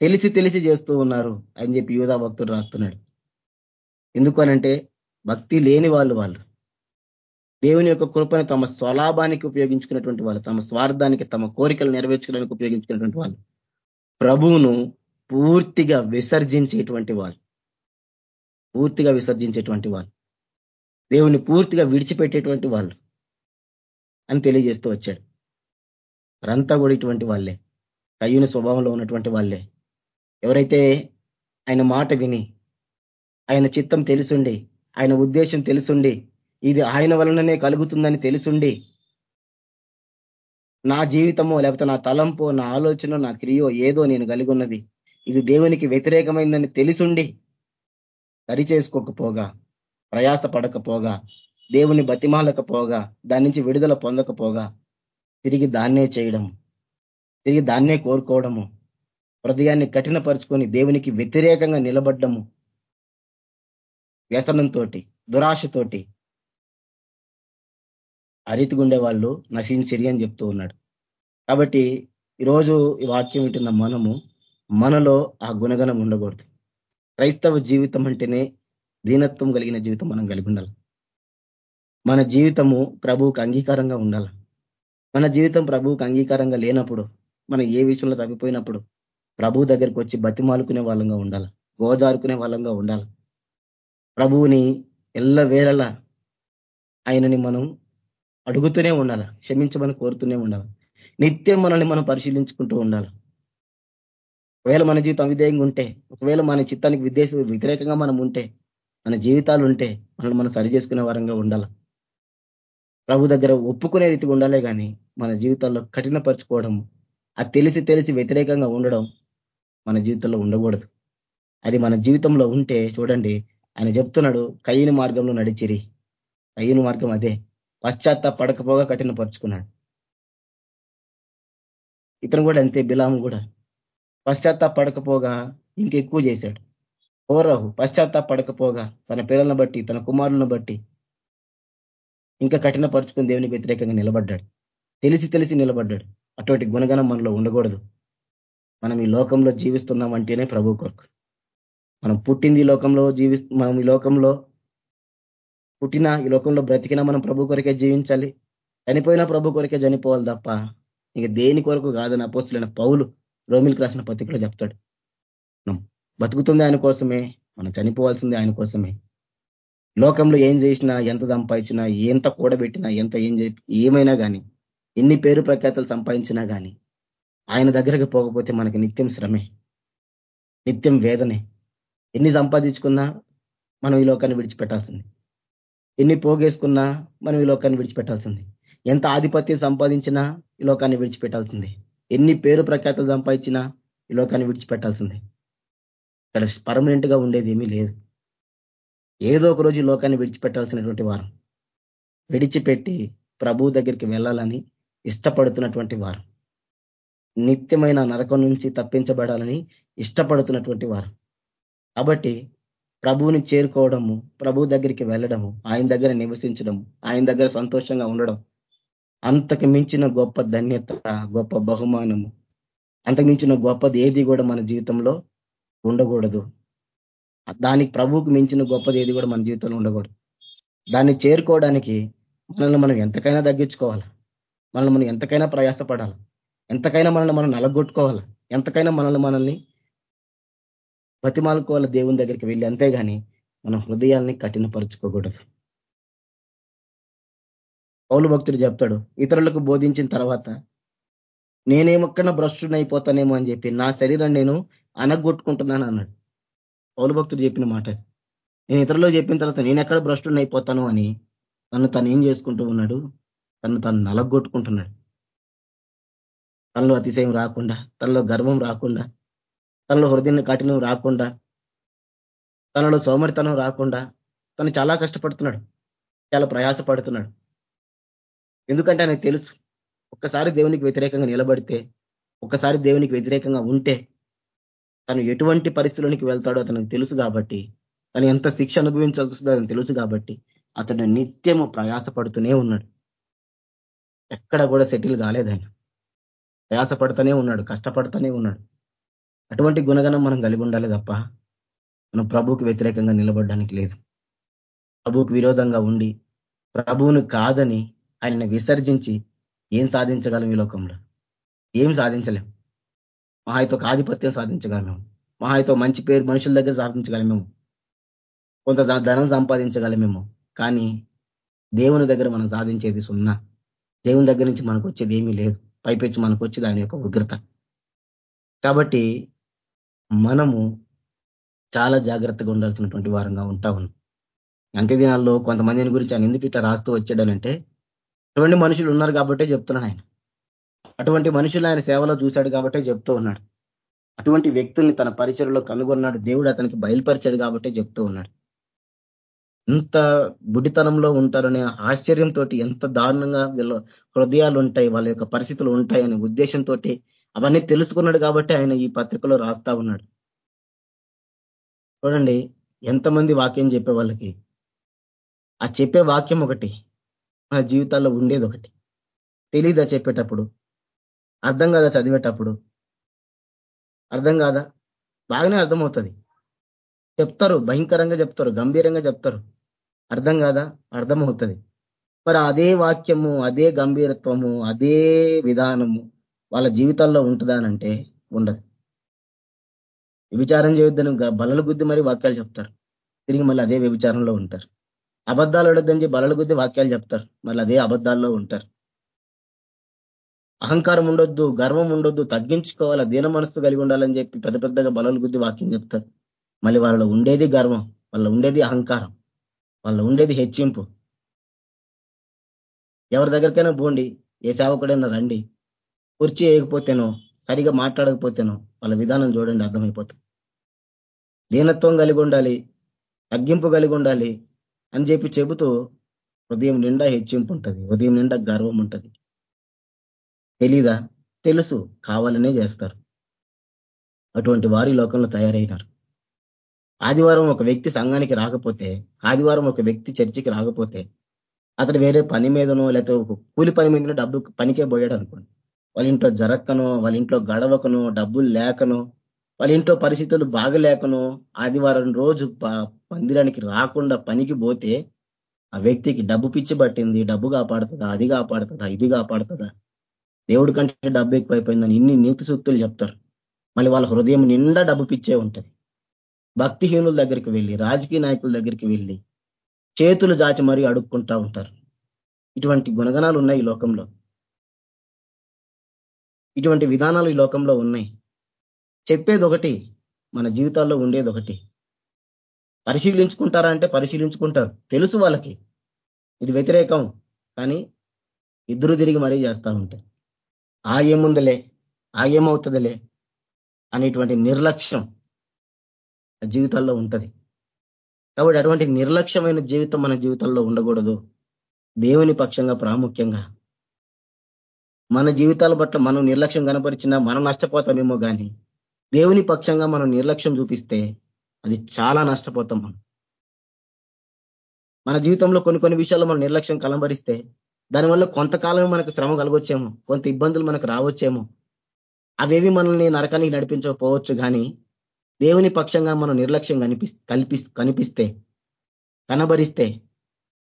తెలిసి తెలిసి చేస్తూ ఉన్నారు అని చెప్పి యూదా భక్తుడు రాస్తున్నాడు. ఎందుకు అనంటే భక్తి లేని వాళ్ళు వాళ్ళు. దేవుని యొక్క కృపను తమ స్వలాభానికి ఉపయోగించుకున్నటువంటి వాళ్ళు తమ స్వార్థానికి తమ కోరికలు నెరవేర్చుకోవడానికి ఉపయోగించుకున్నటువంటి వాళ్ళు. ప్రభువును పూర్తిగా విసర్జించేటువంటి వాళ్ళు పూర్తిగా విసర్జించేటువంటి వాళ్ళు దేవుని పూర్తిగా విడిచిపెట్టేటువంటి వాళ్ళు అని తెలియజేస్తూ వచ్చాడు. రంతా కూడా ఇటువంటి వాళ్ళే. కయ్యుని స్వభావంలో ఉన్నటువంటి వాళ్ళే. ఎవరైతే ఆయన మాట విని ఆయన చిత్తం తెలుసుండి ఆయన ఉద్దేశం తెలుసుండి ఇది ఆయన వలననే కలుగుతుందని తెలుసుండి. నా జీవితమో లేకపోతే నా తలంపో నా ఆలోచన నా క్రియో ఏదో నేను కలిగి ఉన్నది ఇది దేవునికి వ్యతిరేకమైందని తెలిసుండి. సరి చేసుకోకపోగా ప్రయాస పడకపోగా దేవుని బతిమాలకపోగా దాని నుంచి విడుదల పొందకపోగా తిరిగి దాన్నే చేయడం తిరిగి దాన్నే కోరుకోవడము హృదయాన్ని కఠినపరుచుకొని దేవునికి వ్యతిరేకంగా నిలబడ్డము. వ్యసనంతో దురాశతోటి అరితిగుండే వాళ్ళు నశించిరి అని చెప్తూ ఉన్నాడు. కాబట్టి ఈరోజు ఈ వాక్యం వింటున్న మనము మనలో ఆ గుణగణం ఉండకూడదు. క్రైస్తవ జీవితం అంటేనే దీనత్వం కలిగిన జీవితం మనం కలిగి ఉండాలి. మన జీవితము ప్రభువుకు అంగీకారంగా ఉండాలి. మన జీవితం ప్రభువుకు అంగీకారంగా లేనప్పుడు మనం ఏ విషయంలో తగ్గిపోయినప్పుడు ప్రభు దగ్గరికి వచ్చి బతిమాలుకునే వాళ్ళంగా ఉండాలి. గోజారుకునే వాళ్ళంగా ఉండాలి. ప్రభువుని ఎల్ల వేళలా ఆయనని మనం అడుగుతూనే ఉండాలి క్షమించమని కోరుతూనే ఉండాలి. నిత్యం మనల్ని మనం పరిశీలించుకుంటూ ఉండాలి. ఒకవేళ మన జీవితం అవిధేయంగా ఉంటే ఒకవేళ మన చిత్తానికి విదేశ వ్యతిరేకంగా మనం ఉంటే మన జీవితాలు ఉంటే మనల్ని మనం సరి చేసుకునే వారంగా ఉండాలి. ప్రభు దగ్గర ఒప్పుకునే రీతిగా ఉండాలే కానీ మన జీవితాల్లో కఠినపరచుకోవడం అది తెలిసి తెలిసి వ్యతిరేకంగా ఉండడం మన జీవితంలో ఉండకూడదు. అది మన జీవితంలో ఉంటే చూడండి ఆయన చెప్తున్నాడు కయ్యని మార్గంలో నడిచిరి. కయ్యని మార్గం అదే. పశ్చాత్త పడకపోగా కఠినపరుచుకున్నాడు ఇతను కూడా అంతే బిలాము కూడా. పశ్చాత్త పడకపోగా ఇంకెక్కువ చేశాడు. ఓరహు పశ్చాత్త పడకపోగా తన పిల్లలను బట్టి తన కుమారులను బట్టి ఇంకా కఠినపరుచుకుని దేవుని వ్యతిరేకంగా నిలబడ్డాడు. తెలిసి తెలిసి నిలబడ్డాడు. అటువంటి గుణగణం మనలో ఉండకూడదు. మనం ఈ లోకంలో జీవిస్తున్నాం అంటేనే ప్రభు కొరకు. మనం పుట్టింది ఈ లోకంలో జీవి మనం ఈ లోకంలో పుట్టిన ఈ లోకంలో బ్రతికినా మనం ప్రభు కొరకే జీవించాలి. చనిపోయినా ప్రభు కొరకే చనిపోవాలి తప్ప ఇక దేని కొరకు కాదని అపోస్తులైన పౌలు రోమిల్కి రాసిన పత్రికలో చెప్తాడు. బతుకుతుంది ఆయన కోసమే మనం చనిపోవాల్సింది ఆయన కోసమే. లోకంలో ఏం చేసినా ఎంత సంపాదించినా ఎంత కూడబెట్టినా ఎంత ఏం ఏమైనా కానీ ఎన్ని పేరు ప్రఖ్యాతలు సంపాదించినా కానీ ఆయన దగ్గరకు పోకపోతే మనకి నిత్యం శ్రమే నిత్యం వేదనే. ఎన్ని సంపాదించుకున్నా మనం ఈ లోకాన్ని విడిచిపెట్టాల్సింది. ఎన్ని పోగేసుకున్నా మనం ఈ లోకాన్ని విడిచిపెట్టాల్సింది. ఎంత ఆధిపత్యం సంపాదించినా ఈ లోకాన్ని విడిచిపెట్టాల్సింది. ఎన్ని పేరు ప్రఖ్యాతలు సంపాదించినా ఈ లోకాన్ని విడిచిపెట్టాల్సింది. ఇక్కడ పర్మనెంట్గా ఉండేది ఏమీ లేదు. ఏదో ఒక రోజు లోకాన్ని విడిచిపెట్టాల్సినటువంటి వారం. విడిచిపెట్టి ప్రభు దగ్గరికి వెళ్ళాలని ఇష్టపడుతున్నటువంటి వారు. నిత్యమైన నరకం నుంచి తప్పించబడాలని ఇష్టపడుతున్నటువంటి వారు. కాబట్టి ప్రభువుని చేరుకోవడము ప్రభు దగ్గరికి వెళ్ళడము ఆయన దగ్గర నివసించడము ఆయన దగ్గర సంతోషంగా ఉండడం. అంతకు మించిన గొప్ప ధన్యత గొప్ప బహుమానము అంతకు మించిన గొప్పది ఏది కూడా మన జీవితంలో ఉండకూడదు. దానికి ప్రభువుకు మించిన గొప్పది ఏది కూడా మన జీవితంలో ఉండకూడదు. దాన్ని చేరుకోవడానికి మనల్ని మనం ఎంతకైనా తగ్గించుకోవాలి. మనల్ని మనం ఎంతకైనా ప్రయాసపడాలి. ఎంతకైనా మనల్ని మనం నలగొట్టుకోవాలి. ఎంతకైనా మనల్ని మనల్ని బతిమాలుకోవాల దేవుని దగ్గరికి వెళ్ళి అంతేగాని మన హృదయాల్ని కఠినపరుచుకోకూడదు. పౌలు భక్తుడు చెప్తాడు ఇతరులకు బోధించిన తర్వాత నేనేమొక్కన భ్రష్టునైపోతానేమో అని చెప్పి నా శరీరం నేను అనగొట్టుకుంటున్నాను అన్నాడు. పౌలు భక్తుడు చెప్పిన మాట నేను ఇతరులకు చెప్పిన తర్వాత నేను ఎక్కడ భ్రష్టునైపోతాను అని తను తను ఏం చేసుకుంటూ ఉన్నాడు? తను తను నలగొట్టుకుంటున్నాడు. తనలో అతిశయం రాకుండా తనలో గర్వం రాకుండా తనలో హృదయం కఠినం రాకుండా తనలో సోమరితనం రాకుండా తను చాలా కష్టపడుతున్నాడు చాలా ప్రయాసపడుతున్నాడు. ఎందుకంటే ఆయనకు తెలుసు ఒక్కసారి దేవునికి వ్యతిరేకంగా నిలబడితే ఒక్కసారి దేవునికి వ్యతిరేకంగా ఉంటే తను ఎటువంటి పరిస్థితుల్లోనికి వెళ్తాడో అతనికి తెలుసు కాబట్టి తను ఎంత శిక్ష అనుభవించాల్సి అతను తెలుసు కాబట్టి అతను నిత్యము ప్రయాసపడుతూనే ఉన్నాడు. ఎక్కడ కూడా సెటిల్ కాలేదు ఆయన. ప్రయాసపడుతూనే ఉన్నాడు కష్టపడుతూనే ఉన్నాడు. అటువంటి గుణగణం మనం కలిగి ఉండాలి తప్ప మనం ప్రభువుకి వ్యతిరేకంగా నిలబడడానికి లేదు. ప్రభువుకు విరోధంగా ఉండి ప్రభువును కాదని ఆయనను విసర్జించి ఏం సాధించగలం ఈ లోకంలో? ఏం సాధించలేం. మహాయితో ఆధిపత్యం సాధించగలము మహాయితో మంచి పేరు మనుషుల దగ్గర సాధించగలమేమో కొంత ధనం సంపాదించగలమేమో కానీ దేవుని దగ్గర మనం సాధించేది సున్నా. దేవుని దగ్గర నుంచి మనకు వచ్చేది ఏమీ లేదు. పైపెచ్చి మనకు వచ్చేది ఆయన యొక్క ఉగ్రత కాబట్టి మనము చాలా జాగ్రత్తగా ఉండాల్సినటువంటి వారంగా ఉంటా ఉన్నాం. అంత్య దినాల్లో కొంతమందిని గురించి ఆయన ఎందుకు ఇట్లా రాస్తూ వచ్చాడనంటే అటువంటి మనుషులు ఉన్నారు కాబట్టే చెప్తున్నాడు ఆయన. అటువంటి మనుషులు ఆయన సేవలో చూశాడు కాబట్టే చెప్తూ ఉన్నాడు. అటువంటి వ్యక్తుల్ని తన పరిచయలో కనుగొన్నాడు. దేవుడు అతనికి బయలుపరిచాడు కాబట్టే చెప్తూ ఉన్నాడు. ఎంత బుడితనంలో ఉంటారనే ఆశ్చర్యంతో ఎంత దారుణంగా వీళ్ళ హృదయాలు ఉంటాయి వాళ్ళ యొక్క పరిస్థితులు ఉంటాయి అనే ఉద్దేశంతో అవన్నీ తెలుసుకున్నాడు కాబట్టి ఆయన ఈ పత్రికలో రాస్తా ఉన్నాడు. చూడండి ఎంతమంది వాక్యం చెప్పే వాళ్ళకి? ఆ చెప్పే వాక్యం ఒకటి మన జీవితాల్లో ఉండేది ఒకటి. తెలీదా చెప్పేటప్పుడు? అర్థం కాదా చదివేటప్పుడు? అర్థం కాదా? బాగానే అర్థమవుతుంది. చెప్తారు భయంకరంగా చెప్తారు గంభీరంగా చెప్తారు. అర్థం కాదా? అర్థమవుతుంది. మరి అదే వాక్యము అదే గంభీరత్వము అదే విధానము వాళ్ళ జీవితాల్లో ఉంటుందా అంటే ఉండదు. వ్యభిచారం చేయొద్దని బలలు గుద్ది మరి వాక్యాలు చెప్తారు. తిరిగి మళ్ళీ అదే వ్యభిచారంలో ఉంటారు. అబద్ధాలు అడొద్దని బలలు గుద్ది వాక్యాలు చెప్తారు. మళ్ళీ అదే అబద్ధాల్లో ఉంటారు. అహంకారం ఉండొద్దు గర్వం ఉండొద్దు తగ్గించుకోవాలా దీన మనస్సు కలిగి ఉండాలని చెప్పి పెద్ద పెద్దగా బలలు గుద్ది వాక్యం చెప్తారు. మళ్ళీ వాళ్ళలో ఉండేది గర్వం వాళ్ళ ఉండేది అహంకారం వాళ్ళ ఉండేది హెచ్చింపు. ఎవరి దగ్గరికైనా పోండి ఏ సేవకుడైనా రండి. కుర్చీ వేయకపోతేనో సరిగా మాట్లాడకపోతేనో వాళ్ళ విధానం చూడండి అర్థమైపోతుంది. దీనత్వం కలిగి ఉండాలి తగ్గింపు కలిగి ఉండాలి అని చెప్పి చెబుతూ ఉదయం నిండా హెచ్చింపు ఉంటుంది ఉదయం నిండా గర్వం ఉంటుంది. తెలీదా? తెలుసు కావాలనే చేస్తారు. అటువంటి వారి లోకంలో తయారైనారు. ఆదివారం ఒక వ్యక్తి సంఘానికి రాకపోతే ఆదివారం ఒక వ్యక్తి చర్చికి రాకపోతే అతడు వేరే పని మీదనో లేకపోతే ఒక కూలి పని మీదనో డబ్బు పనికే పోయాడు అనుకోండి వాళ్ళ ఇంట్లో జరక్కనో వాళ్ళ ఇంట్లో గడవకనో డబ్బులు లేకనో వాళ్ళ ఇంట్లో పరిస్థితులు బాగలేకనో ఆదివారం రోజు మందిరానికి రాకుండా పనికి పోతే ఆ వ్యక్తికి డబ్బు పిచ్చి పట్టింది. డబ్బు కాపాడుతుందా? అది కాపాడుతుందా? ఇది కాపాడుతుందా? దేవుడి కంటే డబ్బు ఎక్కువైపోయిందని ఇన్ని నీతి సూక్తులు చెప్తారు. మళ్ళీ వాళ్ళ హృదయం నిండా డబ్బు పిచ్చే ఉంటుంది. భక్తిహీనుల దగ్గరికి వెళ్ళి రాజకీయ నాయకుల దగ్గరికి వెళ్ళి చేతులు జాచి మరీ అడుక్కుంటా ఉంటారు. ఇటువంటి గుణగణాలు ఉన్నాయి ఈ లోకంలో. ఇటువంటి విధానాలు ఈ లోకంలో ఉన్నాయి. చెప్పేది ఒకటి మన జీవితాల్లో ఉండేది ఒకటి పరిశీలించుకుంటారా అంటే పరిశీలించుకుంటారు. తెలుసు వాళ్ళకి. ఇది వ్యతిరేకం. కానీ ఇద్దరు తిరిగి మరీ చేస్తూ ఉంటారు ఆ ఏముందిలే? ఆ ఏమవుతుందిలే? అనేటువంటి నిర్లక్ష్యం జీవితాల్లో ఉంటుంది. కాబట్టి అటువంటి నిర్లక్ష్యమైన జీవితం మన జీవితంలో ఉండకూడదు. దేవుని పక్షంగా ప్రాముఖ్యంగా. మన జీవితాల పట్ల మనం నిర్లక్ష్యం కనపరిచినా మనం నష్టపోతామేమో కానీ దేవుని పక్షంగా మనం నిర్లక్ష్యం చూపిస్తే అది చాలా నష్టపోతాం మనం. మన జీవితంలో కొన్ని కొన్ని విషయాల్లో మనం నిర్లక్ష్యం కలంబరిస్తే దానివల్ల కొంతకాలం మనకు శ్రమ కలగొచ్చేమో కొంత ఇబ్బందులు మనకు రావచ్చేమో అవేవి మనల్ని నరకానికి నడిపించకపోవచ్చు కానీ దేవుని పక్షంగా మనం నిర్లక్ష్యం కనిపి కల్పి కనిపిస్తే కనబరిస్తే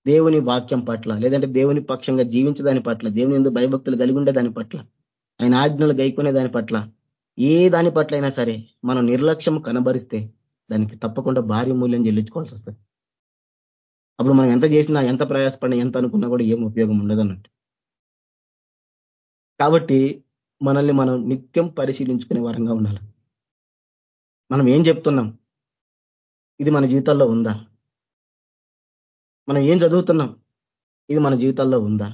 దేవుని వాక్యం పట్ల లేదంటే దేవుని పక్షంగా జీవించదాని పట్ల దేవుని ఎందుకు భయభక్తులు కలిగి ఉండేదాని పట్ల ఆయన ఆజ్ఞలు గైకునే దాని పట్ల ఏ దాని పట్ల అయినా సరే మనం నిర్లక్ష్యం కనబరిస్తే దానికి తప్పకుండా భారీ మూల్యం చెల్లించుకోవాల్సి వస్తుంది. అప్పుడు మనం ఎంత చేసినా ఎంత ప్రయాసపడినా ఎంత అనుకున్నా కూడా ఏం ఉపయోగం ఉండదు అన్నట్టు కాబట్టి మనల్ని మనం నిత్యం పరిశీలించుకునే వారంగా ఉండాలి. మనం ఏం చెప్తున్నాం? ఇది మన జీవితాల్లో ఉందా? మనం ఏం చదువుతున్నాం? ఇది మన జీవితాల్లో ఉందా?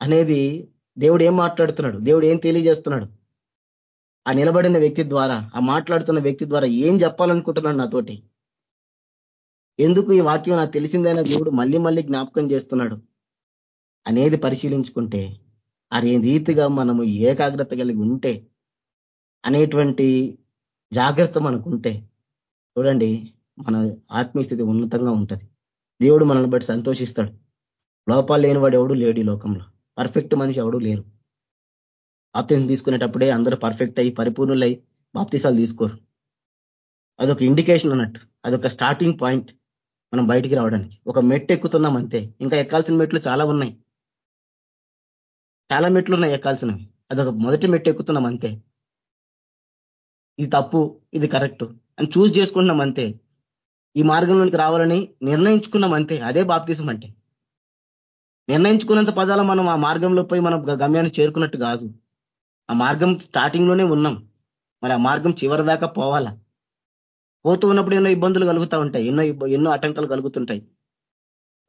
అనేది దేవుడు ఏం మాట్లాడుతున్నాడు? దేవుడు ఏం తెలియజేస్తున్నాడు? ఆ నిలబడిన వ్యక్తి ద్వారా ఆ మాట్లాడుతున్న వ్యక్తి ద్వారా ఏం చెప్పాలనుకుంటున్నాడు నాతోటి? ఎందుకు ఈ వాక్యం నాకు తెలిసిందైనా దేవుడు మళ్ళీ మళ్ళీ జ్ఞాపకం చేస్తున్నాడు? అనేది పరిశీలించుకుంటే అరే రీతిగా మనము ఏకాగ్రత కలిగి ఉంటే అనేటువంటి జాగ్రత్త మనకుంటే చూడండి మన ఆత్మీయ స్థితి ఉన్నతంగా ఉంటుంది. దేవుడు మనల్ని బట్టి సంతోషిస్తాడు. లోపాలు లేనివాడు ఎవడు లేడు ఈ లోకంలో. పర్ఫెక్ట్ మనిషి ఎవడు లేరు బాప్తీసం తీసుకునేటప్పుడే అందరూ పర్ఫెక్ట్ అయ్యి పరిపూర్ణులై బాప్తిసాలు తీసుకోరు. అదొక ఇండికేషన్ అన్నట్టు. అదొక స్టార్టింగ్ పాయింట్ మనం బయటికి రావడానికి. ఒక మెట్టు ఎక్కుతున్నాం అంతే. ఇంకా ఎక్కాల్సిన మెట్లు చాలా ఉన్నాయి. చాలా మెట్లు ఉన్నాయి ఎక్కాల్సినవి. అదొక మొదటి మెట్టు ఎక్కుతున్నాం అంతే. ఇది తప్పు ఇది కరెక్ట్ అని చూస్ చేసుకుంటున్నాం అంతే. ఈ మార్గంలోనికి రావాలని నిర్ణయించుకున్నాం అంతే. అదే బాప్తీసం అంటే. నిర్ణయించుకున్నంత పదాల మనం ఆ మార్గంలో పోయి మనం గమ్యాన్ని చేరుకున్నట్టు కాదు. ఆ మార్గం స్టార్టింగ్లోనే ఉన్నాం. మరి ఆ మార్గం చివరి దాకా పోవాలా? పోతూ ఉన్నప్పుడు ఎన్నో ఇబ్బందులు కలుగుతూ ఉంటాయి. ఎన్నో ఎన్నో ఆటంకాలు కలుగుతుంటాయి.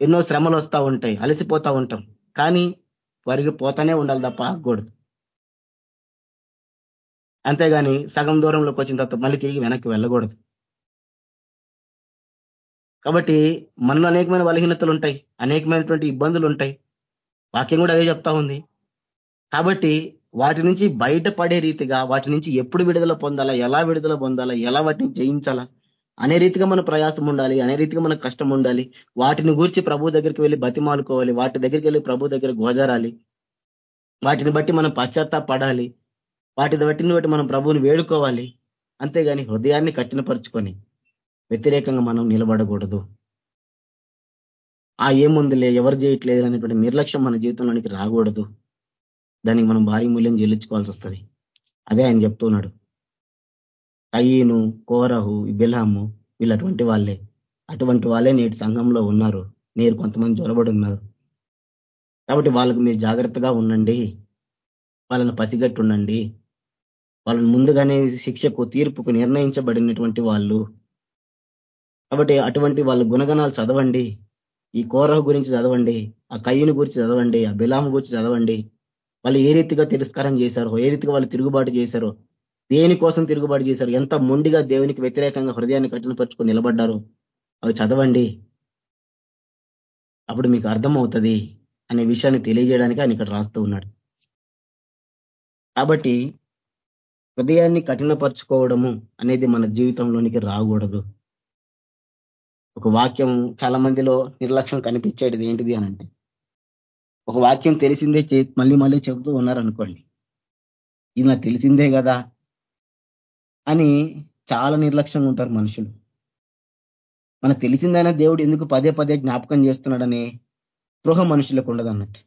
ఎన్నో శ్రమలు వస్తూ ఉంటాయి. అలసిపోతూ ఉంటాం. కానీ వరిగి పోతానే ఉండాలి తప్ప ఆగకూడదు. అంతేగాని సగం దూరంలోకి వచ్చిన తర్వాత మళ్ళీ తిరిగి వెనక్కి వెళ్ళకూడదు. కాబట్టి మనలో అనేకమైన బలహీనతలు ఉంటాయి అనేకమైనటువంటి ఇబ్బందులు ఉంటాయి వాక్యం కూడా అదే చెప్తా ఉంది. కాబట్టి వాటి నుంచి బయటపడే రీతిగా వాటి నుంచి ఎప్పుడు విడుదల పొందాలా ఎలా విడుదల పొందాలా ఎలా వాటిని జయించాలా అనే రీతిగా మన ప్రయాసం ఉండాలి అనే రీతిగా మన కష్టం ఉండాలి. వాటిని గూర్చి ప్రభు దగ్గరికి వెళ్ళి బతిమాలుకోవాలి వాటి దగ్గరికి వెళ్ళి ప్రభు దగ్గర గోజారాలి. వాటిని బట్టి మనం పశ్చాత్తాపడాలి. వాటిని బట్టిని బట్టి మనం ప్రభువుని వేడుకోవాలి. అంతేగాని హృదయాన్ని కఠినపరుచుకొని వ్యతిరేకంగా మనం నిలబడకూడదు. ఆ ఏముందిలే ఎవరు చేయట్లేదు అనేటువంటి నిర్లక్ష్యం మన జీవితంలోనికి రాకూడదు. దానికి మనం భారీ మూల్యం చెల్లించుకోవాల్సి వస్తుంది. అదే ఆయన చెప్తున్నాడు. అయ్యను కోరహు బిలాము వీళ్ళు అటువంటి వాళ్ళే. అటువంటి వాళ్ళే నేటి సంఘంలో ఉన్నారు. నేరు కొంతమంది జ్వరబడి ఉన్నారు. కాబట్టి వాళ్ళకు మీరు జాగ్రత్తగా ఉండండి. వాళ్ళని పసిగట్టుండండి. వాళ్ళని ముందుగానే శిక్షకు తీర్పుకు నిర్ణయించబడినటువంటి వాళ్ళు కాబట్టి అటువంటి వాళ్ళ గుణగణాలు చదవండి. ఈ కోరహ గురించి చదవండి ఆ కయ్యని గురించి చదవండి ఆ బిలాము గురించి చదవండి. వాళ్ళు ఏ రీతిగా తిరస్కారం చేశారో ఏ రీతిగా వాళ్ళు తిరుగుబాటు చేశారో దేనికోసం తిరుగుబాటు చేశారు ఎంత మొండిగా దేవునికి వ్యతిరేకంగా హృదయాన్ని కఠినపరుచుకొని నిలబడ్డారు అవి చదవండి. అప్పుడు మీకు అర్థమవుతుంది అనే విషయాన్ని తెలియజేయడానికి ఆయన ఇక్కడ రాస్తూ ఉన్నాడు. కాబట్టి హృదయాన్ని కఠినపరుచుకోవడము అనేది మన జీవితంలోనికి రాకూడదు. ఒక వాక్యం చాలా మందిలో నిర్లక్ష్యం కనిపించేది ఏంటిది అని అంటే ఒక వాక్యం తెలిసిందే మళ్ళీ మళ్ళీ చెబుతూ ఉన్నారనుకోండి ఇది నాకు తెలిసిందే కదా అని చాలా నిర్లక్ష్యంగా ఉంటారు మనుషులు. మనకు తెలిసిందైనా దేవుడు ఎందుకు పదే పదే జ్ఞాపకం చేస్తున్నాడని స్పృహ మనుషులకు ఉండదు అన్నట్టు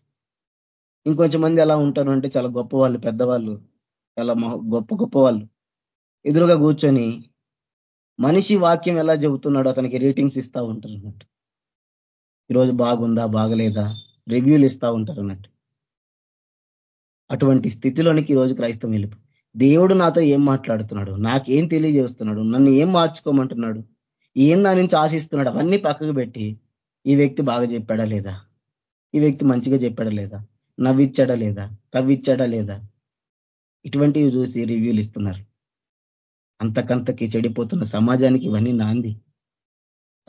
ఇంకొంచెం మంది ఎలా ఉంటారు అంటే చాలా గొప్ప వాళ్ళు పెద్దవాళ్ళు చాలా గొప్ప గొప్ప వాళ్ళు ఎదురుగా కూర్చొని మనిషి వాక్యం ఎలా చెబుతున్నాడో అతనికి రేటింగ్స్ ఇస్తూ ఉంటారు అన్నట్టు. ఈరోజు బాగుందా బాగలేదా? రివ్యూలు ఇస్తూ ఉంటారు అన్నట్టు. అటువంటి స్థితిలోనికి ఈరోజు క్రైస్తవం వెళ్ళిపో. దేవుడు నాతో ఏం మాట్లాడుతున్నాడు? నాకేం తెలియజేస్తున్నాడు? నన్ను ఏం మార్చుకోమంటున్నాడు? ఏం నా నుంచి ఆశిస్తున్నాడు? అవన్నీ పక్కకు పెట్టి ఈ వ్యక్తి బాగా చెప్పాడా లేదా? ఈ వ్యక్తి మంచిగా చెప్పాడా లేదా? నవ్విచ్చాడా లేదా? తవ్విచ్చాడా లేదా? ఇటువంటివి చూసి రివ్యూలు ఇస్తున్నారు. అంతకంతకి చెడిపోతున్న సమాజానికి ఇవన్నీ నాంది.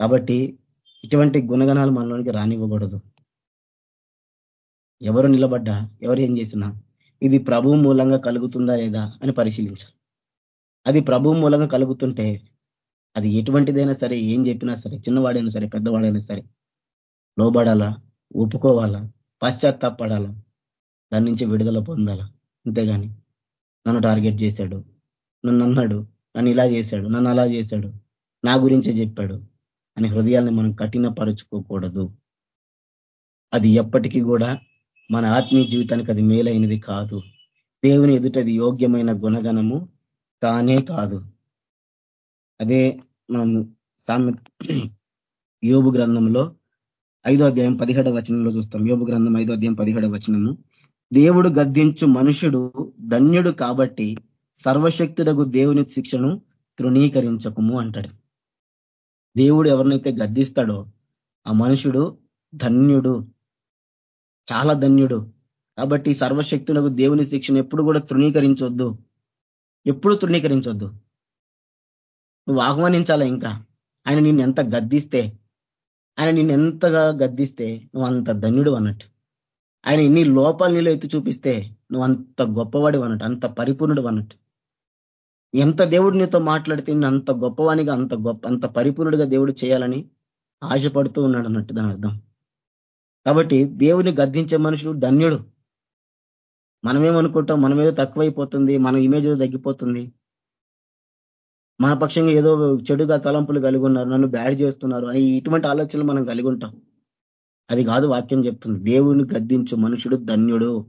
కాబట్టి ఇటువంటి గుణగణాలు మనలోనికి రానివ్వకూడదు. ఎవరు నిలబడ్డా ఎవరు ఏం చేసినా ఇది ప్రభు మూలంగా కలుగుతుందా లేదా అని పరిశీలించాలి. అది ప్రభు మూలంగా కలుగుతుంటే అది ఎటువంటిదైనా సరే ఏం చెప్పినా సరే చిన్నవాడైనా సరే పెద్దవాడైనా సరే లోబడాలా ఒప్పుకోవాలా పశ్చాత్తాపడాలా దాని నుంచి విడుదల పొందాలా? అంతేగాని నన్ను టార్గెట్ చేశాడు నన్ను అన్నాడు నన్ను ఇలా చేశాడు నన్ను అలా చేశాడు నా గురించే చెప్పాడు అని హృదయాన్ని మనం కఠినపరుచుకోకూడదు. అది ఎప్పటికీ కూడా మన ఆత్మీయ జీవితానికి అది మేలైనది కాదు. దేవుని ఎదుటది యోగ్యమైన గుణగణము కానే కాదు. అదే మనం సామె యోబు గ్రంథంలో ఐదో అధ్యాయం పదిహేడవ వచనంలో చూస్తాం. యోబు గ్రంథం ఐదో అధ్యాయం పదిహేడవ వచనము. దేవుడు గద్దించు మనుషుడు ధన్యుడు కాబట్టి సర్వశక్తుడకు దేవుని శిక్షను తృణీకరించకము అంటాడు దేవుడు ఎవరినైతే గద్దిస్తాడో ఆ మనుషుడు ధన్యుడు చాలా ధన్యుడు. కాబట్టి సర్వశక్తులకు దేవుని శిక్షను ఎప్పుడు కూడా తృణీకరించొద్దు. ఎప్పుడు తృణీకరించొద్దు. నువ్వు ఆహ్వానించాలా ఇంకా? ఆయన నిన్ను ఎంత గద్దిస్తే ఆయన నిన్ను ఎంతగా గద్దిస్తే నువ్వు అంత ధన్యుడు అన్నట్టు. ఆయన ఇన్ని లోపాలు నీలో ఎత్తి చూపిస్తే నువ్వు అంత గొప్పవాడు అన్నట్టు అంత పరిపూర్ణుడు అన్నట్టు. ఎంత దేవుడు నీతో మాట్లాడితే అంత గొప్పవానిగా అంత గొప్ప అంత పరిపూర్ణుడిగా దేవుడు చేయాలని ఆశపడుతూ ఉన్నాడు అన్నట్టు దాని అర్థం. కాబట్టి దేవుని గద్దించే మనుషుడు ధన్యుడు. మనమేమనుకుంటాం? మనమేదో తక్కువైపోతుంది మన ఇమేజ్ తగ్గిపోతుంది. మన పక్షంగా ఏదో చెడుగా తలంపులు కలిగి ఉన్నారు నన్ను బ్యాడ్ చేస్తున్నారు అని ఇటువంటి ఆలోచనలు మనం కలిగి ఉంటాం. అది కాదు వాక్యం చెప్తుంది. దేవుని గద్దించు మనుషుడు ధన్యుడు.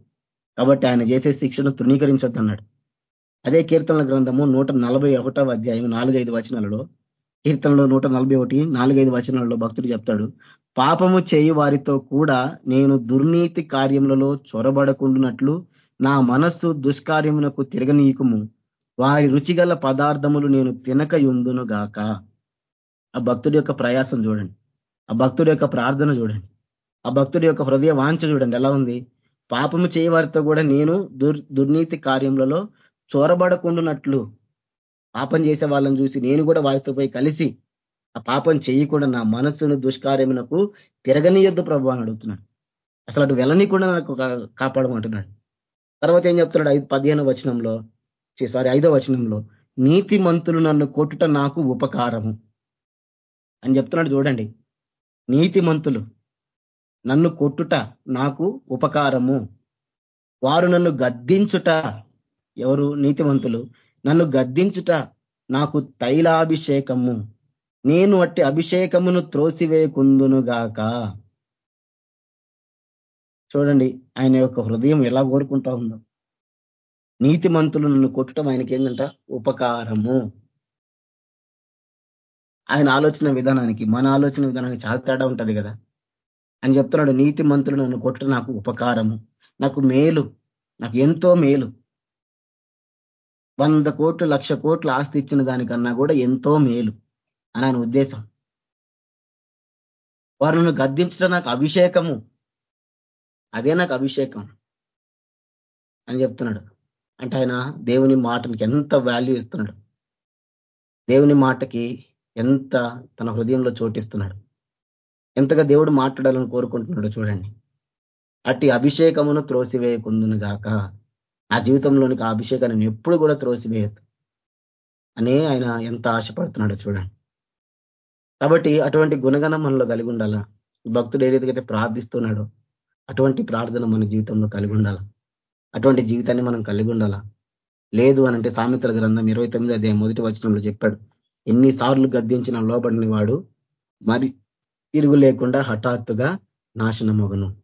కాబట్టి ఆయన చేసే శిక్షను తృణీకరించొద్దన్నాడు. అదే కీర్తనల గ్రంథము నూట నలభై ఒకటవ అధ్యాయం నాలుగైదు వచనాలలో. కీర్తనలో నూట నలభై ఒకటి నాలుగైదు వచనాలలో భక్తుడు చెప్తాడు పాపము చేయి వారితో కూడా నేను దుర్నీతి కార్యములలో చొరబడకుండునట్లు నా మనస్సు దుష్కార్యమునకు తిరగనీయకము. వారి రుచిగల పదార్థములు నేను తినక గాక. ఆ భక్తుడి యొక్క ప్రయాసం చూడండి. ఆ భక్తుడి యొక్క ప్రార్థన చూడండి. ఆ భక్తుడి యొక్క హృదయ వాంఛ చూడండి. ఎలా ఉంది? పాపము చేయవారితో కూడా నేను దుర్నీతి కార్యములలో చొరబడకుండునట్లు పాపం చేసే వాళ్ళని చూసి నేను కూడా వారితో పోయి కలిసి ఆ పాపం చేయకుండా నా మనస్సును దుష్కార్యమునకు తిరగనీయొద్దు ప్రభు అని అడుగుతున్నాడు. అసలు అటు వెళ్ళనీయకుండా నాకు కాపాడమంటున్నాడు. తర్వాత ఏం చెప్తున్నాడు? ఐదు పదిహేను వచనంలో సారీ ఐదో వచనంలో నీతి మంతులు నన్ను కొట్టుట నాకు ఉపకారము. అని చెప్తున్నాడు చూడండి. నీతి మంతులు నన్ను కొట్టుట నాకు ఉపకారము. వారు నన్ను గద్దించుట ఎవరు నీతివంతులు నన్ను గద్దించుట నాకు తైలాభిషేకము. నేను అట్టి అభిషేకమును త్రోసివేయకుందునుగాక చూడండి ఆయన యొక్క హృదయం ఎలా కోరుకుంటా ఉందో. నీతిమంతులు నన్ను కొట్టడం ఆయనకి ఏంటంట ఉపకారము. ఆయన ఆలోచన విధానానికి మన ఆలోచన విధానానికి చాలా తేడా ఉంటుంది కదా. అని చెప్తున్నాడు నీతి మంత్రులు నన్ను కొట్టడం నాకు ఉపకారము. నాకు మేలు. నాకు ఎంతో మేలు. వంద కోట్లు లక్ష కోట్లు ఆస్తి ఇచ్చిన దానికన్నా కూడా ఎంతో మేలు అని ఆయన ఉద్దేశం. వారు నన్ను గద్దించడం నాకు అభిషేకము. అదే నాకు అభిషేకం అని చెప్తున్నాడు. అంటే ఆయన దేవుని మాటకి ఎంత వాల్యూ ఇస్తున్నాడు? దేవుని మాటకి ఎంత తన హృదయంలో చోటిస్తున్నాడు? ఎంతగా దేవుడు మాట్లాడాలని కోరుకుంటున్నాడు చూడండి. అట్టి అభిషేకమును త్రోసివేయకుందును గాక నా జీవితంలోనికి ఆ అభిషేకాన్ని నేను ఎప్పుడు కూడా త్రోసివేయద్దు. అనే ఆయన ఎంత ఆశపడుతున్నాడో చూడండి. కాబట్టి అటువంటి గుణగణం మనలో కలిగి ఉండాలా? భక్తుడు ఏ రీతికైతే ప్రార్థిస్తున్నాడో అటువంటి ప్రార్థన మన జీవితంలో కలిగి ఉండాలా? అటువంటి జీవితాన్ని మనం కలిగి ఉండాలా? లేదు అనంటే సామెతల గ్రంథం ఇరవై తొమ్మిది అదే మొదటి వచనంలో చెప్పాడు. ఎన్నిసార్లు గద్దించిన లోబడిన వాడు మరి తిరుగు లేకుండా హఠాత్తుగా నాశనమగును.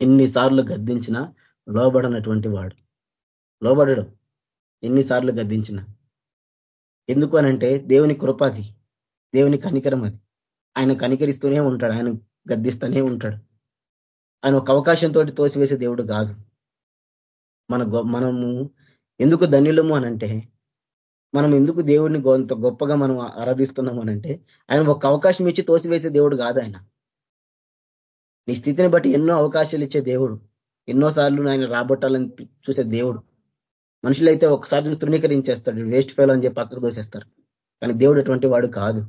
ఎన్నిసార్లు గద్దించిన లోబడనటువంటి వాడు. లోబడడం. ఎన్నిసార్లు గద్దించిన. ఎందుకు అనంటే దేవుని కృపాది దేవుని కనికరం అది. ఆయన కనికరిస్తూనే ఉంటాడు ఆయన గద్దిస్తూనే ఉంటాడు. ఆయన ఒక అవకాశంతో తోసివేసే దేవుడు కాదు. మన మనము ఎందుకు ధన్యులము అనంటే మనం ఎందుకు దేవుడిని కొంత గొప్పగా మనం ఆరాధిస్తున్నాం అనంటే ఆయన ఒక అవకాశం ఇచ్చి తోసివేసే దేవుడు కాదు ఆయన. నీ స్థితిని బట్టి ఎన్నో అవకాశాలు ఇచ్చే దేవుడు. ఎన్నోసార్లు ఆయన రాబట్టాలని చూసే దేవుడు. మనుషులైతే ఒకసారి తృణీకరించేస్తాడు వేస్ట్ ఫెయిల్ అని చెప్పి పక్కకు దోసేస్తారు కానీ దేవుడు అటువంటి వాడు కాదు.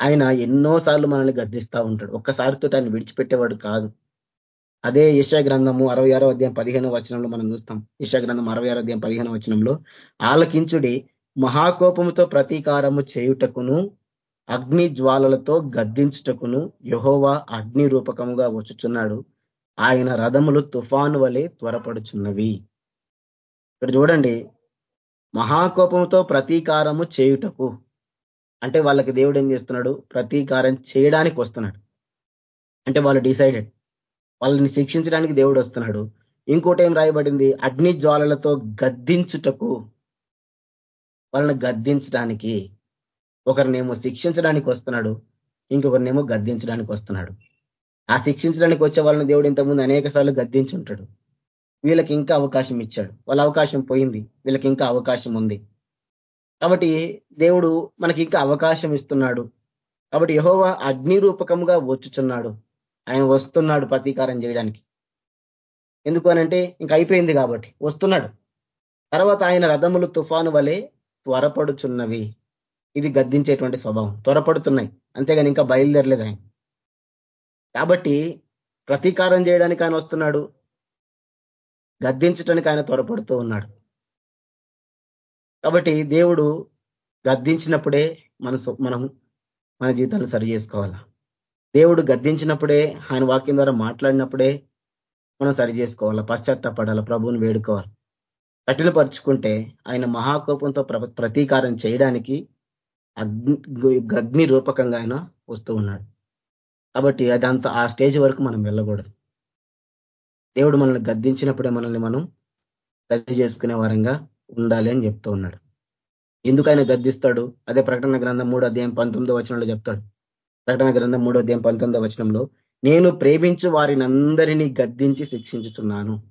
ఆయన ఎన్నోసార్లు మనల్ని గద్దిస్తూ ఉంటాడు. ఒక్కసారితో ఆయన విడిచిపెట్టేవాడు కాదు. అదే యశా గ్రంథము అరవై ఆరో అధ్యాయం పదిహేను వచనంలో మనం చూస్తాం. యశా గ్రంథం అరవై ఆరో అధ్యాయం పదిహేను వచనంలో ఆలకించుడి మహాకోపముతో ప్రతీకారము చేయుటకును అగ్ని జ్వాలలతో గద్దించుటకును యహోవా అగ్ని రూపకముగా వచ్చుచున్నాడు. ఆయన రథములు తుఫాను వలె త్వరపడుచున్నవి. ఇక్కడ చూడండి. మహాకోపంతో ప్రతీకారము చేయుటకు. అంటే వాళ్ళకి దేవుడు ఏం చేస్తున్నాడు? ప్రతీకారం చేయడానికి వస్తున్నాడు. అంటే వాళ్ళు డిసైడెడ్ వాళ్ళని శిక్షించడానికి దేవుడు వస్తున్నాడు. ఇంకోటి ఏం రాయబడింది? అగ్ని జ్వాలలతో గద్దించుటకు. వాళ్ళని గద్దించడానికి. ఒకరినేమో శిక్షించడానికి వస్తున్నాడు. ఇంకొకరినేమో గద్దించడానికి వస్తున్నాడు. ఆ శిక్షించడానికి వచ్చే వాళ్ళని దేవుడు ఇంతకుముందు అనేక సార్లు గద్దించుంటాడు. వీళ్ళకి ఇంకా అవకాశం ఇచ్చాడు. వాళ్ళ అవకాశం పోయింది. వీళ్ళకి ఇంకా అవకాశం ఉంది. కాబట్టి దేవుడు మనకి ఇంకా అవకాశం ఇస్తున్నాడు. కాబట్టి యహోవ అగ్ని రూపకముగా వచ్చుచున్నాడు. ఆయన వస్తున్నాడు ప్రతీకారం చేయడానికి. ఎందుకు అనంటే ఇంకా అయిపోయింది కాబట్టి వస్తున్నాడు. తర్వాత ఆయన రథములు తుఫాను వలె త్వరపడుచున్నవి. ఇది గద్దించేటువంటి స్వభావం. త్వరపడుతున్నాయి. అంతేగాని ఇంకా బయలుదేరలేదు ఆయన. కాబట్టి ప్రతీకారం చేయడానికి ఆయన వస్తున్నాడు. గద్దించడానికి ఆయన త్వరపడుతూ ఉన్నాడు. కాబట్టి దేవుడు గద్దించినప్పుడే మన మనం మన జీవితాన్ని సరి చేసుకోవాలా? దేవుడు గద్దించినప్పుడే ఆయన వాక్యం ద్వారా మాట్లాడినప్పుడే మనం సరి చేసుకోవాలా? పశ్చాత్తపడాలా? ప్రభువుని వేడుకోవాలి? కఠినపరుచుకుంటే ఆయన మహాకోపంతో ప్రతీకారం చేయడానికి అగ్ని రూపకంగా ఆయన వస్తూ ఉన్నాడు. కాబట్టి అదంతా ఆ స్టేజ్ వరకు మనం వెళ్ళకూడదు. దేవుడు మనల్ని గద్దించినప్పుడే మనల్ని మనం సరి చేసుకునే వారంగా ఉండాలి అని చెప్తూ ఉన్నాడు. ఎందుకు ఆయన గద్దిస్తాడు? అదే ప్రకటన గ్రంథం మూడు అధ్యాయం పంతొమ్మిదో వచనంలో చెప్తాడు. ప్రకటన గ్రంథం మూడో అధ్యాయం పంతొమ్మిదో వచనంలో నేను ప్రేమించు వారిని అందరినీ గద్దించి శిక్షించుతున్నాను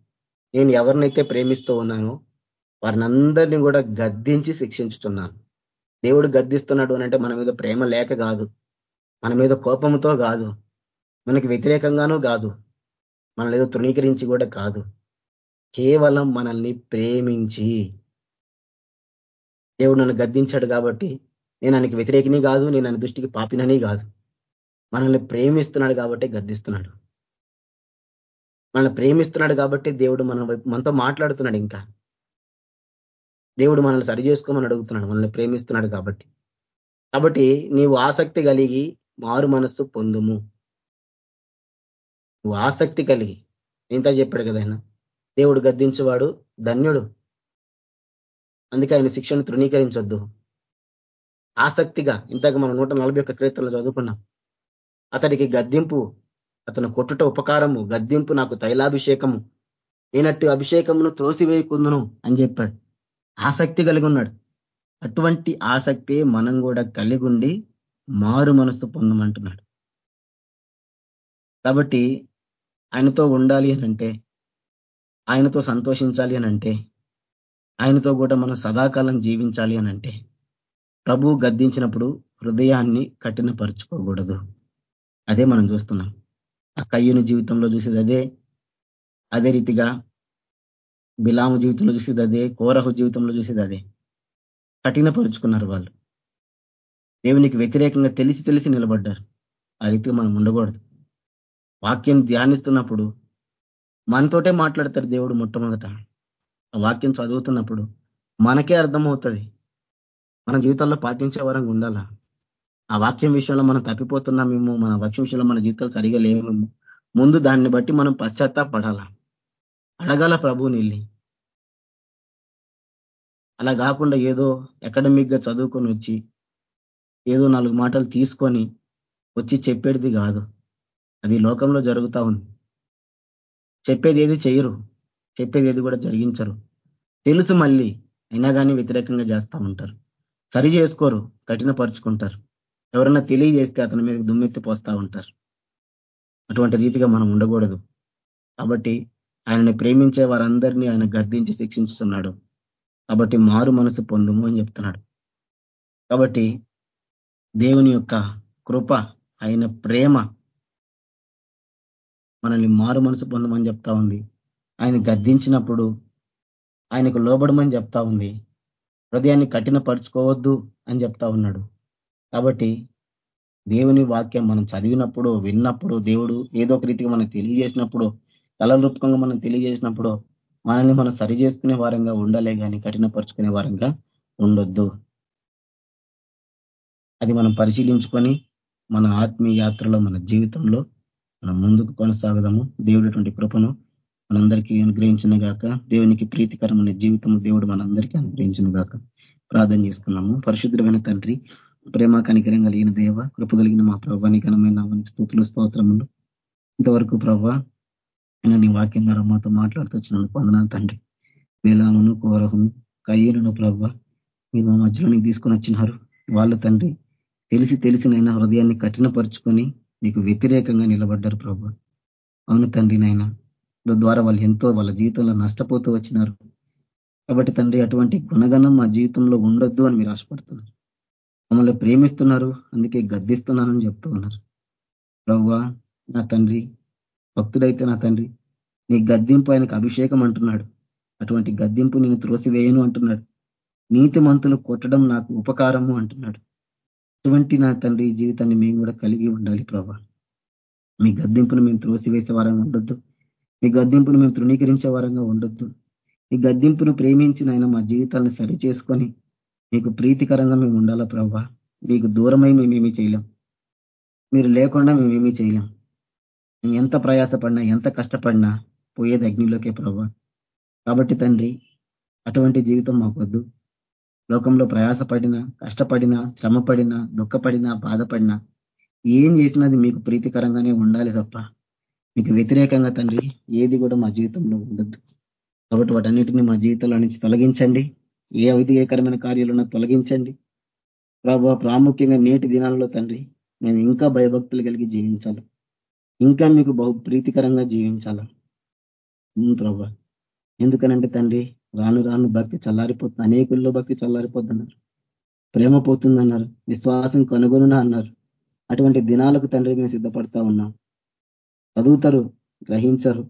నేను ఎవరినైతే ప్రేమిస్తూ ఉన్నానో వారిని అందరినీ కూడా గద్దించి శిక్షించుతున్నాను దేవుడు గద్దిస్తున్నాడు అంటే మన మీద ప్రేమ లేక కాదు. మన మీద కోపంతో కాదు. మనకి వ్యతిరేకంగానూ కాదు. మనల్ని ఏదో తృణీకరించి కూడా కాదు. కేవలం మనల్ని ప్రేమించి దేవుడు నన్ను గద్దించాడు కాబట్టి నేను ఆయనకి వ్యతిరేకిని కాదు నేను ఆయన దృష్టికి పాపినని కాదు. మనల్ని ప్రేమిస్తున్నాడు కాబట్టి గద్దిస్తున్నాడు. మనల్ని ప్రేమిస్తున్నాడు కాబట్టి దేవుడు మన మనతో మాట్లాడుతున్నాడు ఇంకా. దేవుడు మనల్ని సరి చేసుకోమని అడుగుతున్నాడు మనల్ని ప్రేమిస్తున్నాడు కాబట్టి. కాబట్టి నీవు ఆసక్తి కలిగి మారు మనస్సు పొందుము. నువ్వు ఆసక్తి కలిగి ఇంత చెప్పాడు కదా ఆయన. దేవుడు గద్దించేవాడు ధన్యుడు. అందుకే ఆయన శిక్షను తృణీకరించొద్దు. ఆసక్తిగా ఇంతకు మనం నూట నలభై ఒక్క క్రీస్తులు చదువుకున్నాం. అతడికి గద్దింపు అతను కొట్టుట ఉపకారము గద్దింపు నాకు తైలాభిషేకము నేనట్టు అభిషేకమును త్రోసివేయకుందును అని చెప్పాడు. ఆసక్తి కలిగి ఉన్నాడు. అటువంటి ఆసక్తి మనం కూడా కలిగి ఉండి మారు మనసు పొందమంటున్నాడు. కాబట్టి ఆయనతో ఉండాలి అనంటే ఆయనతో సంతోషించాలి అనంటే ఆయనతో కూడా మనం సదాకాలం జీవించాలి అనంటే ప్రభు గద్దించినప్పుడు హృదయాన్ని కఠినపరుచుకోకూడదు. అదే మనం చూస్తున్నాం. ఆ కయ్యూని జీవితంలో చూసేది అదే అదే రీతిగా బిలాము జీవితంలో చూసేది అదే కోరహు జీవితంలో చూసేది అదే. కఠినపరుచుకున్నారు వాళ్ళు. దేవునికి వ్యతిరేకంగా తెలిసి తెలిసి నిలబడ్డారు. ఆ రీతిగా మనం ఉండకూడదు. వాక్యం ధ్యానిస్తున్నప్పుడు మనతోటే మాట్లాడతారు దేవుడు మొట్టమొదట. వాక్యం చదువుతున్నప్పుడు మనకే అర్థమవుతుంది. మన జీవితాల్లో పాటించే వరంగా ఉండాలా? ఆ వాక్యం విషయంలో మనం తప్పిపోతున్నామేమో మన వాక్యం విషయంలో మన జీవితాలు సరిగా లేవేమో ముందు దాన్ని బట్టి మనం పశ్చాత్తాపడాలా? అడగాల ప్రభువుని వెళ్ళి? అలా కాకుండా ఏదో అకాడమిక్గా చదువుకొని వచ్చి ఏదో నాలుగు మాటలు తీసుకొని వచ్చి చెప్పేది కాదు. అది లోకంలో జరుగుతూ ఉంది. చెప్పేది ఏది చేయరు. చెప్పేది ఏది కూడా జరిగించరు. తెలుసు మళ్ళీ అయినా కానీ వ్యతిరేకంగా చేస్తూ ఉంటారు. సరి చేసుకోరు కఠినపరుచుకుంటారు. ఎవరన్నా తెలియజేస్తే అతని మీద దుమ్మెత్తి పోస్తూ ఉంటారు. అటువంటి రీతిగా మనం ఉండకూడదు. కాబట్టి ఆయనని ప్రేమించే వారందరినీ ఆయన గర్దించి శిక్షించుతున్నాడు. కాబట్టి మారు మనసు పొందుము అని చెప్తున్నాడు. కాబట్టి దేవుని యొక్క కృప ఆయన ప్రేమ మనల్ని మారు మనసు పొందమని చెప్తా ఉంది. ఆయన గద్దించినప్పుడు ఆయనకు లోబడమని చెప్తా ఉంది. హృదయాన్ని కఠినపరుచుకోవద్దు అని చెప్తా ఉన్నాడు. కాబట్టి దేవుని వాక్యం మనం చదివినప్పుడు విన్నప్పుడు దేవుడు ఏదో ఒక రీతిగా మనం తెలియజేసినప్పుడు కళల రూపకంగా మనం తెలియజేసినప్పుడు మనల్ని మనం సరి చేసుకునే వారంగా ఉండాలే కానీ కఠినపరుచుకునే వారంగా ఉండొద్దు. అది మనం పరిశీలించుకొని మన ఆత్మీయ యాత్రలో మన జీవితంలో మనం ముందుకు కొనసాగదాము. దేవుడటువంటి కృపను మనందరికీ అనుగ్రహించిన గాక. దేవునికి ప్రీతికరమైన జీవితము దేవుడు మనందరికీ అనుగ్రహించిన గాక. ప్రార్థన చేసుకున్నాము. పరిశుద్ధమైన తండ్రి ప్రేమ కనికరం కలిగిన దేవ కృప కలిగిన మా ప్రభాని ఘనమైన స్థుతులు స్తోత్రములు. ఇంతవరకు ప్రభా నీ వాక్యం ద్వారా మాతో మాట్లాడుతూ వచ్చినందుకు వందనాలు తండ్రి. వేలామును కోరహును కయ్యలను ప్రభ మీరు మా మధ్యలోనికి తీసుకొని వచ్చినారు. వాళ్ళ తండ్రి తెలిసి తెలిసినైనా హృదయాన్ని కఠినపరుచుకొని నీకు వ్యతిరేకంగా నిలబడ్డారు ప్రభు. అవును తండ్రి నైనా ద్వారా వాళ్ళు ఎంతో వాళ్ళ జీవితంలో నష్టపోతూ వచ్చినారు. కాబట్టి తండ్రి అటువంటి గుణగణం మా జీవితంలో ఉండొద్దు అని మీరు ఆశపడుతున్నారు. మమ్మల్ని ప్రేమిస్తున్నారు అందుకే గద్దిస్తున్నానని చెప్తూ ఉన్నారు. ప్రవ్వా నా తండ్రి భక్తుడైతే నా తండ్రి నీ గద్దింపు ఆయనకు అభిషేకం అంటున్నాడు. అటువంటి గద్దింపు నేను త్రోసివేయను అంటున్నాడు. నీతి మంతులు కొట్టడం నాకు ఉపకారము అంటున్నాడు. అటువంటి నా తండ్రి జీవితాన్ని మేము కూడా కలిగి ఉండాలి ప్రభా. మీ గద్దెంపును మేము త్రోసివేసే వారంగా ఉండొద్దు. మీ గద్దెంపును మేము తృణీకరించే వారంగా ఉండొద్దు. ఈ గద్దింపును ప్రేమించిన ఆయన మా జీవితాలను సరి చేసుకొని మీకు ప్రీతికరంగా మేము ఉండాలా ప్రభా? మీకు దూరమై మేమేమీ చేయలేం. మీరు లేకుండా మేమేమీ చేయలేం. మేము ఎంత ప్రయాసపడినా ఎంత కష్టపడినా పోయేది అగ్నిలోకే ప్రభా. కాబట్టి తండ్రి అటువంటి జీవితం మాకొద్దు. లోకంలో ప్రయాసపడినా కష్టపడినా శ్రమపడినా దుఃఖపడినా బాధపడినా ఏం చేసినది మీకు ప్రీతికరంగానే ఉండాలి తప్ప మీకు వ్యతిరేకంగా తండ్రి ఏది కూడా మా జీవితంలో ఉండద్దు కాబట్టి వాటన్నిటిని మా జీవితంలో నుంచి తొలగించండి. ఏ అవిధేయకరమైన కార్యాలను తొలగించండి. ప్రభావ ప్రాముఖ్యంగా నేటి దినాల్లో తండ్రి మేము ఇంకా భయభక్తులు కలిగి జీవించాలి. ఇంకా మీకు బహు ప్రీతికరంగా జీవించాలి. ప్రభా. ఎందుకనంటే తండ్రి రాను రాను భక్తి చల్లారిపోతుంది. అనేకుల్లో భక్తి చల్లారిపోతున్నారు ప్రేమ పోతుందన్నారు. విశ్వాసం కనుగొనునా అన్నారు. అటువంటి దినాలకు తండ్రి మేము సిద్ధపడతా ఉన్నాం. చదువుతారు గ్రహించరు.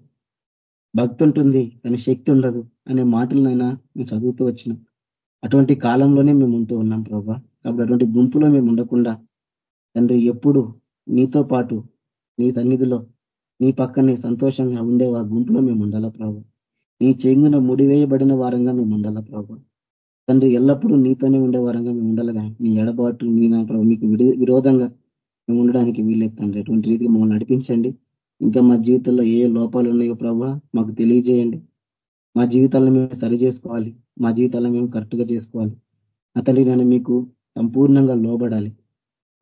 భక్తి ఉంటుంది కానీ శక్తి ఉండదు అనే మాటలనైనా మేము చదువుతూ వచ్చినాం. అటువంటి కాలంలోనే మేము ఉంటూ ఉన్నాం ప్రభా. కాబట్టి అటువంటి గుంపులో మేము ఉండకుండా తండ్రి ఎప్పుడు నీతో పాటు నీ సన్నిధిలో నీ పక్కనే సంతోషంగా ఉండే ఆ గుంపులో మేము ఉండాలా ప్రభు? నీ చెంగున ముడివేయబడిన వారంగా మేము ఉండాల ప్రభు? తండ్రి ఎల్లప్పుడూ నీతోనే ఉండే వారంగా మేము ఉండాలి నీ ఎడబాటు నీ నా ప్రభు మీకు విరోధంగా మేము ఉండడానికి వీలేదు తండ్రి. అటువంటి రీతిగా మమ్మల్ని నడిపించండి. ఇంకా మా జీవితంలో ఏ లోపాలు ఉన్నాయో ప్రభావ మాకు తెలియజేయండి. మా జీవితాలను మేము సరి చేసుకోవాలి. మా జీవితాలను మేము కరెక్ట్గా చేసుకోవాలి. అతని నేను మీకు సంపూర్ణంగా లోబడాలి.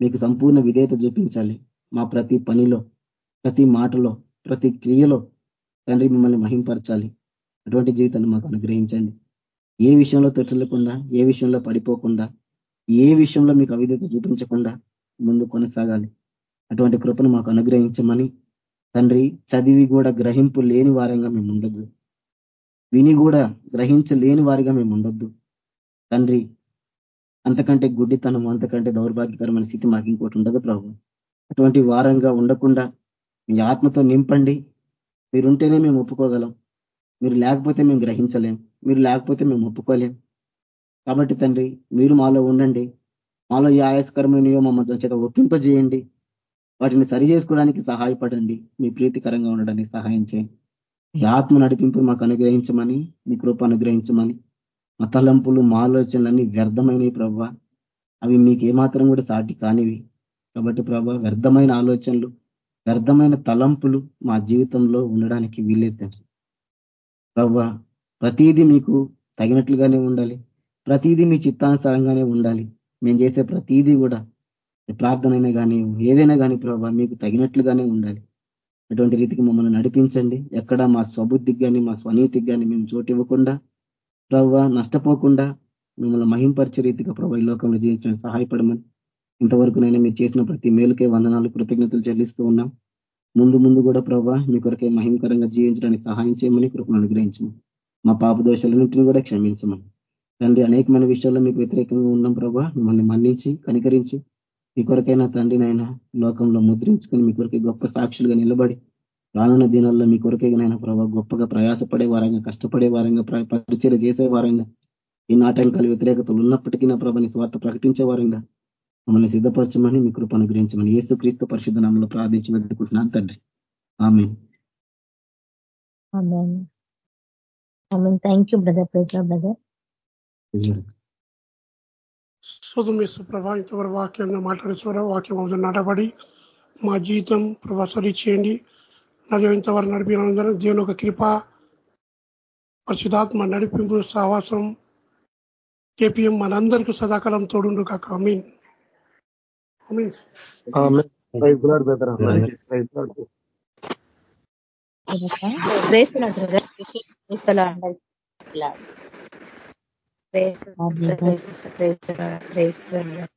మీకు సంపూర్ణ విధేయత చూపించాలి. మా ప్రతి పనిలో ప్రతి మాటలో ప్రతి క్రియలో తండ్రి మిమ్మల్ని మహింపరచాలి. అటువంటి జీవితాన్ని మాకు అనుగ్రహించండి. ఏ విషయంలో తొట్టలేకుండా ఏ విషయంలో పడిపోకుండా ఏ విషయంలో మీకు అవిధ్యత చూపించకుండా ముందు కొనసాగాలి. అటువంటి కృపను మాకు అనుగ్రహించమని తండ్రి చదివి కూడా గ్రహింపు లేని వారంగా మేము ఉండొద్దు. విని కూడా గ్రహించలేని వారిగా మేము ఉండొద్దు. తండ్రి అంతకంటే గుడ్డితనం అంతకంటే దౌర్భాగ్యకరమైన స్థితి మాకు ఇంకోటి ఉండదు ప్రభు. అటువంటి వారంగా ఉండకుండా మీ ఆత్మతో నింపండి. మీరుంటేనే మేము ఒప్పుకోగలం. మీరు లేకపోతే మేము గ్రహించలేం మీరు లేకపోతే మేము ఒప్పుకోలేం. కాబట్టి తండ్రి మీరు మాలో ఉండండి. మాలో ఈ ఆయాసకరమైనయో మమ్మల్ని చేత ఒప్పింపజేయండి. వాటిని సరి చేసుకోవడానికి సహాయపడండి. మీ ప్రీతికరంగా ఉండడానికి సహాయం చేయండి. ఈ ఆత్మ నడిపింపు మాకు అనుగ్రహించమని మీ కృప అనుగ్రహించమని మా తలంపులు మా ఆలోచనలన్నీ వ్యర్థమైనవి ప్రభావ అవి మీకు ఏమాత్రం కూడా సాటి కానివి. కాబట్టి ప్రభా వ్యర్థమైన ఆలోచనలు వ్యర్థమైన తలంపులు మా జీవితంలో ఉండడానికి వీలేదండి ప్రభా ప్రతీదీ మీకు తగినట్లుగానే ఉండాలి. ప్రతీదీ మీ చిత్తానుసారంగానే ఉండాలి. మేము చేసే ప్రతీదీ కూడా ప్రార్థనైనా కానీ ఏదైనా కానీ ప్రభావ మీకు తగినట్లుగానే ఉండాలి. అటువంటి రీతికి మమ్మల్ని నడిపించండి. ఎక్కడ మా స్వబుద్ధికి కానీ మా స్వనీతికి కానీ మేము చోటు ఇవ్వకుండా ప్రవ్వ నష్టపోకుండా మిమ్మల్ని మహింపరిచే రీతిగా ప్రభావ ఈ లోకంలో జీవించడానికి సహాయపడమని ఇంతవరకు నేను మీరు చేసిన ప్రతి మేలుకే వందనాలు కృతజ్ఞతలు చెల్లిస్తూ ఉన్నాం. ముందు ముందు కూడా ప్రభా మీ కొరకే మహిమకరంగా జీవించడానికి సహాయం చేయమని కృపను అనుగ్రహించమని మా పాప దోషాలన్నింటినీ కూడా క్షమించమని. తండ్రి అనేకమైన విషయాల్లో మీకు వ్యతిరేకంగా ఉన్నాం ప్రభా. మిమ్మల్ని మన్నించి కనికరించి మీ కొరకైనా తండ్రినైనా లోకంలో ముద్రించుకొని మీ కొరకే గొప్ప సాక్షులుగా నిలబడి రానున్న దినాల్లో మీ కొరకైనా ప్రభా గొప్పగా ప్రయాసపడే వారంగా కష్టపడే వారంగా పరిచయం చేసే వారంగా ఈ నాటంకాలు వ్యతిరేకతలు ఉన్నప్పటికీ నా ప్రభాని స్వార్థ ప్రకటించే వారంగా మమ్మల్ని సిద్ధపరచమని మీ కృప అనుగ్రహించమని ఏసు క్రీస్తు పరిశుద్ధ నామంలో ప్రార్థించి వెతుకుంటున్నాను తండ్రి. ఆమె థ్యాంక్ యూ బ్రదర్ బ్రదర్ శోధం చేస్తూ ప్రభా ఇంతవరకు వాక్యంగా మాట్లాడేశ్వర వాక్యం అవుతుంది నాటబడి మా జీవితం ప్రభా సరి చేయండి. నది ఇంతవరకు నడిపిన దేవుని ఒక కృప పరిశుధాత్మ నడిపింపు సహవాసం కేపీఎం మనందరికీ సదాకాలం తోడుండు కాక మీన్ please. Amen. Praise Lord, brother. Praise Lord. Praise Lord, brother. Praise the Lord. Praise the Lord. Praise the Lord. Praise the Lord.